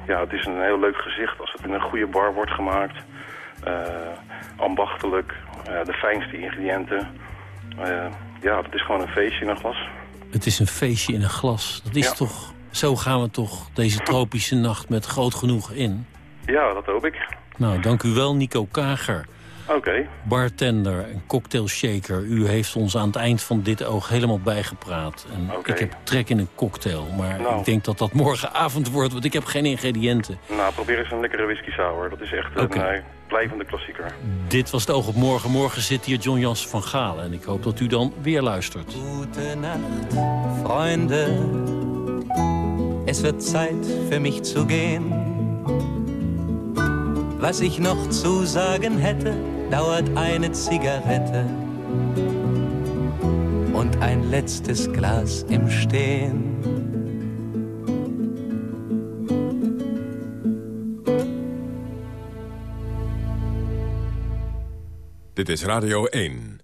Speaker 31: ja, het is een heel leuk gezicht als het in een goede bar wordt gemaakt. ambachtelijk, de fijnste ingrediënten. ja, het is gewoon een feestje in een glas.
Speaker 4: Het is een feestje in een glas. Dat is ja. toch... Zo gaan we toch deze tropische nacht met groot genoeg in.
Speaker 31: Ja, dat hoop ik.
Speaker 4: Nou, dank u wel, Nico Kager.
Speaker 31: Oké. Okay.
Speaker 4: Bartender en cocktailshaker. U heeft ons aan het eind van dit oog helemaal bijgepraat. En
Speaker 31: okay.
Speaker 4: ik heb trek in een cocktail. Maar
Speaker 31: nou.
Speaker 4: ik denk dat dat morgenavond wordt, want ik heb geen ingrediënten.
Speaker 31: Nou, probeer eens een lekkere whisky sour. Dat is echt
Speaker 4: okay.
Speaker 31: een uh, blijvende klassieker.
Speaker 4: Dit was het oog op morgen. Morgen zit hier John Jans van Galen. En ik hoop dat u dan weer luistert.
Speaker 26: Goedenacht, Freunde. Es wird Zeit für mich zu gehen. Was ich noch zu sagen hätte, dauert eine Zigarette und ein letztes Glas im Stehen.
Speaker 3: Dit is Radio 1.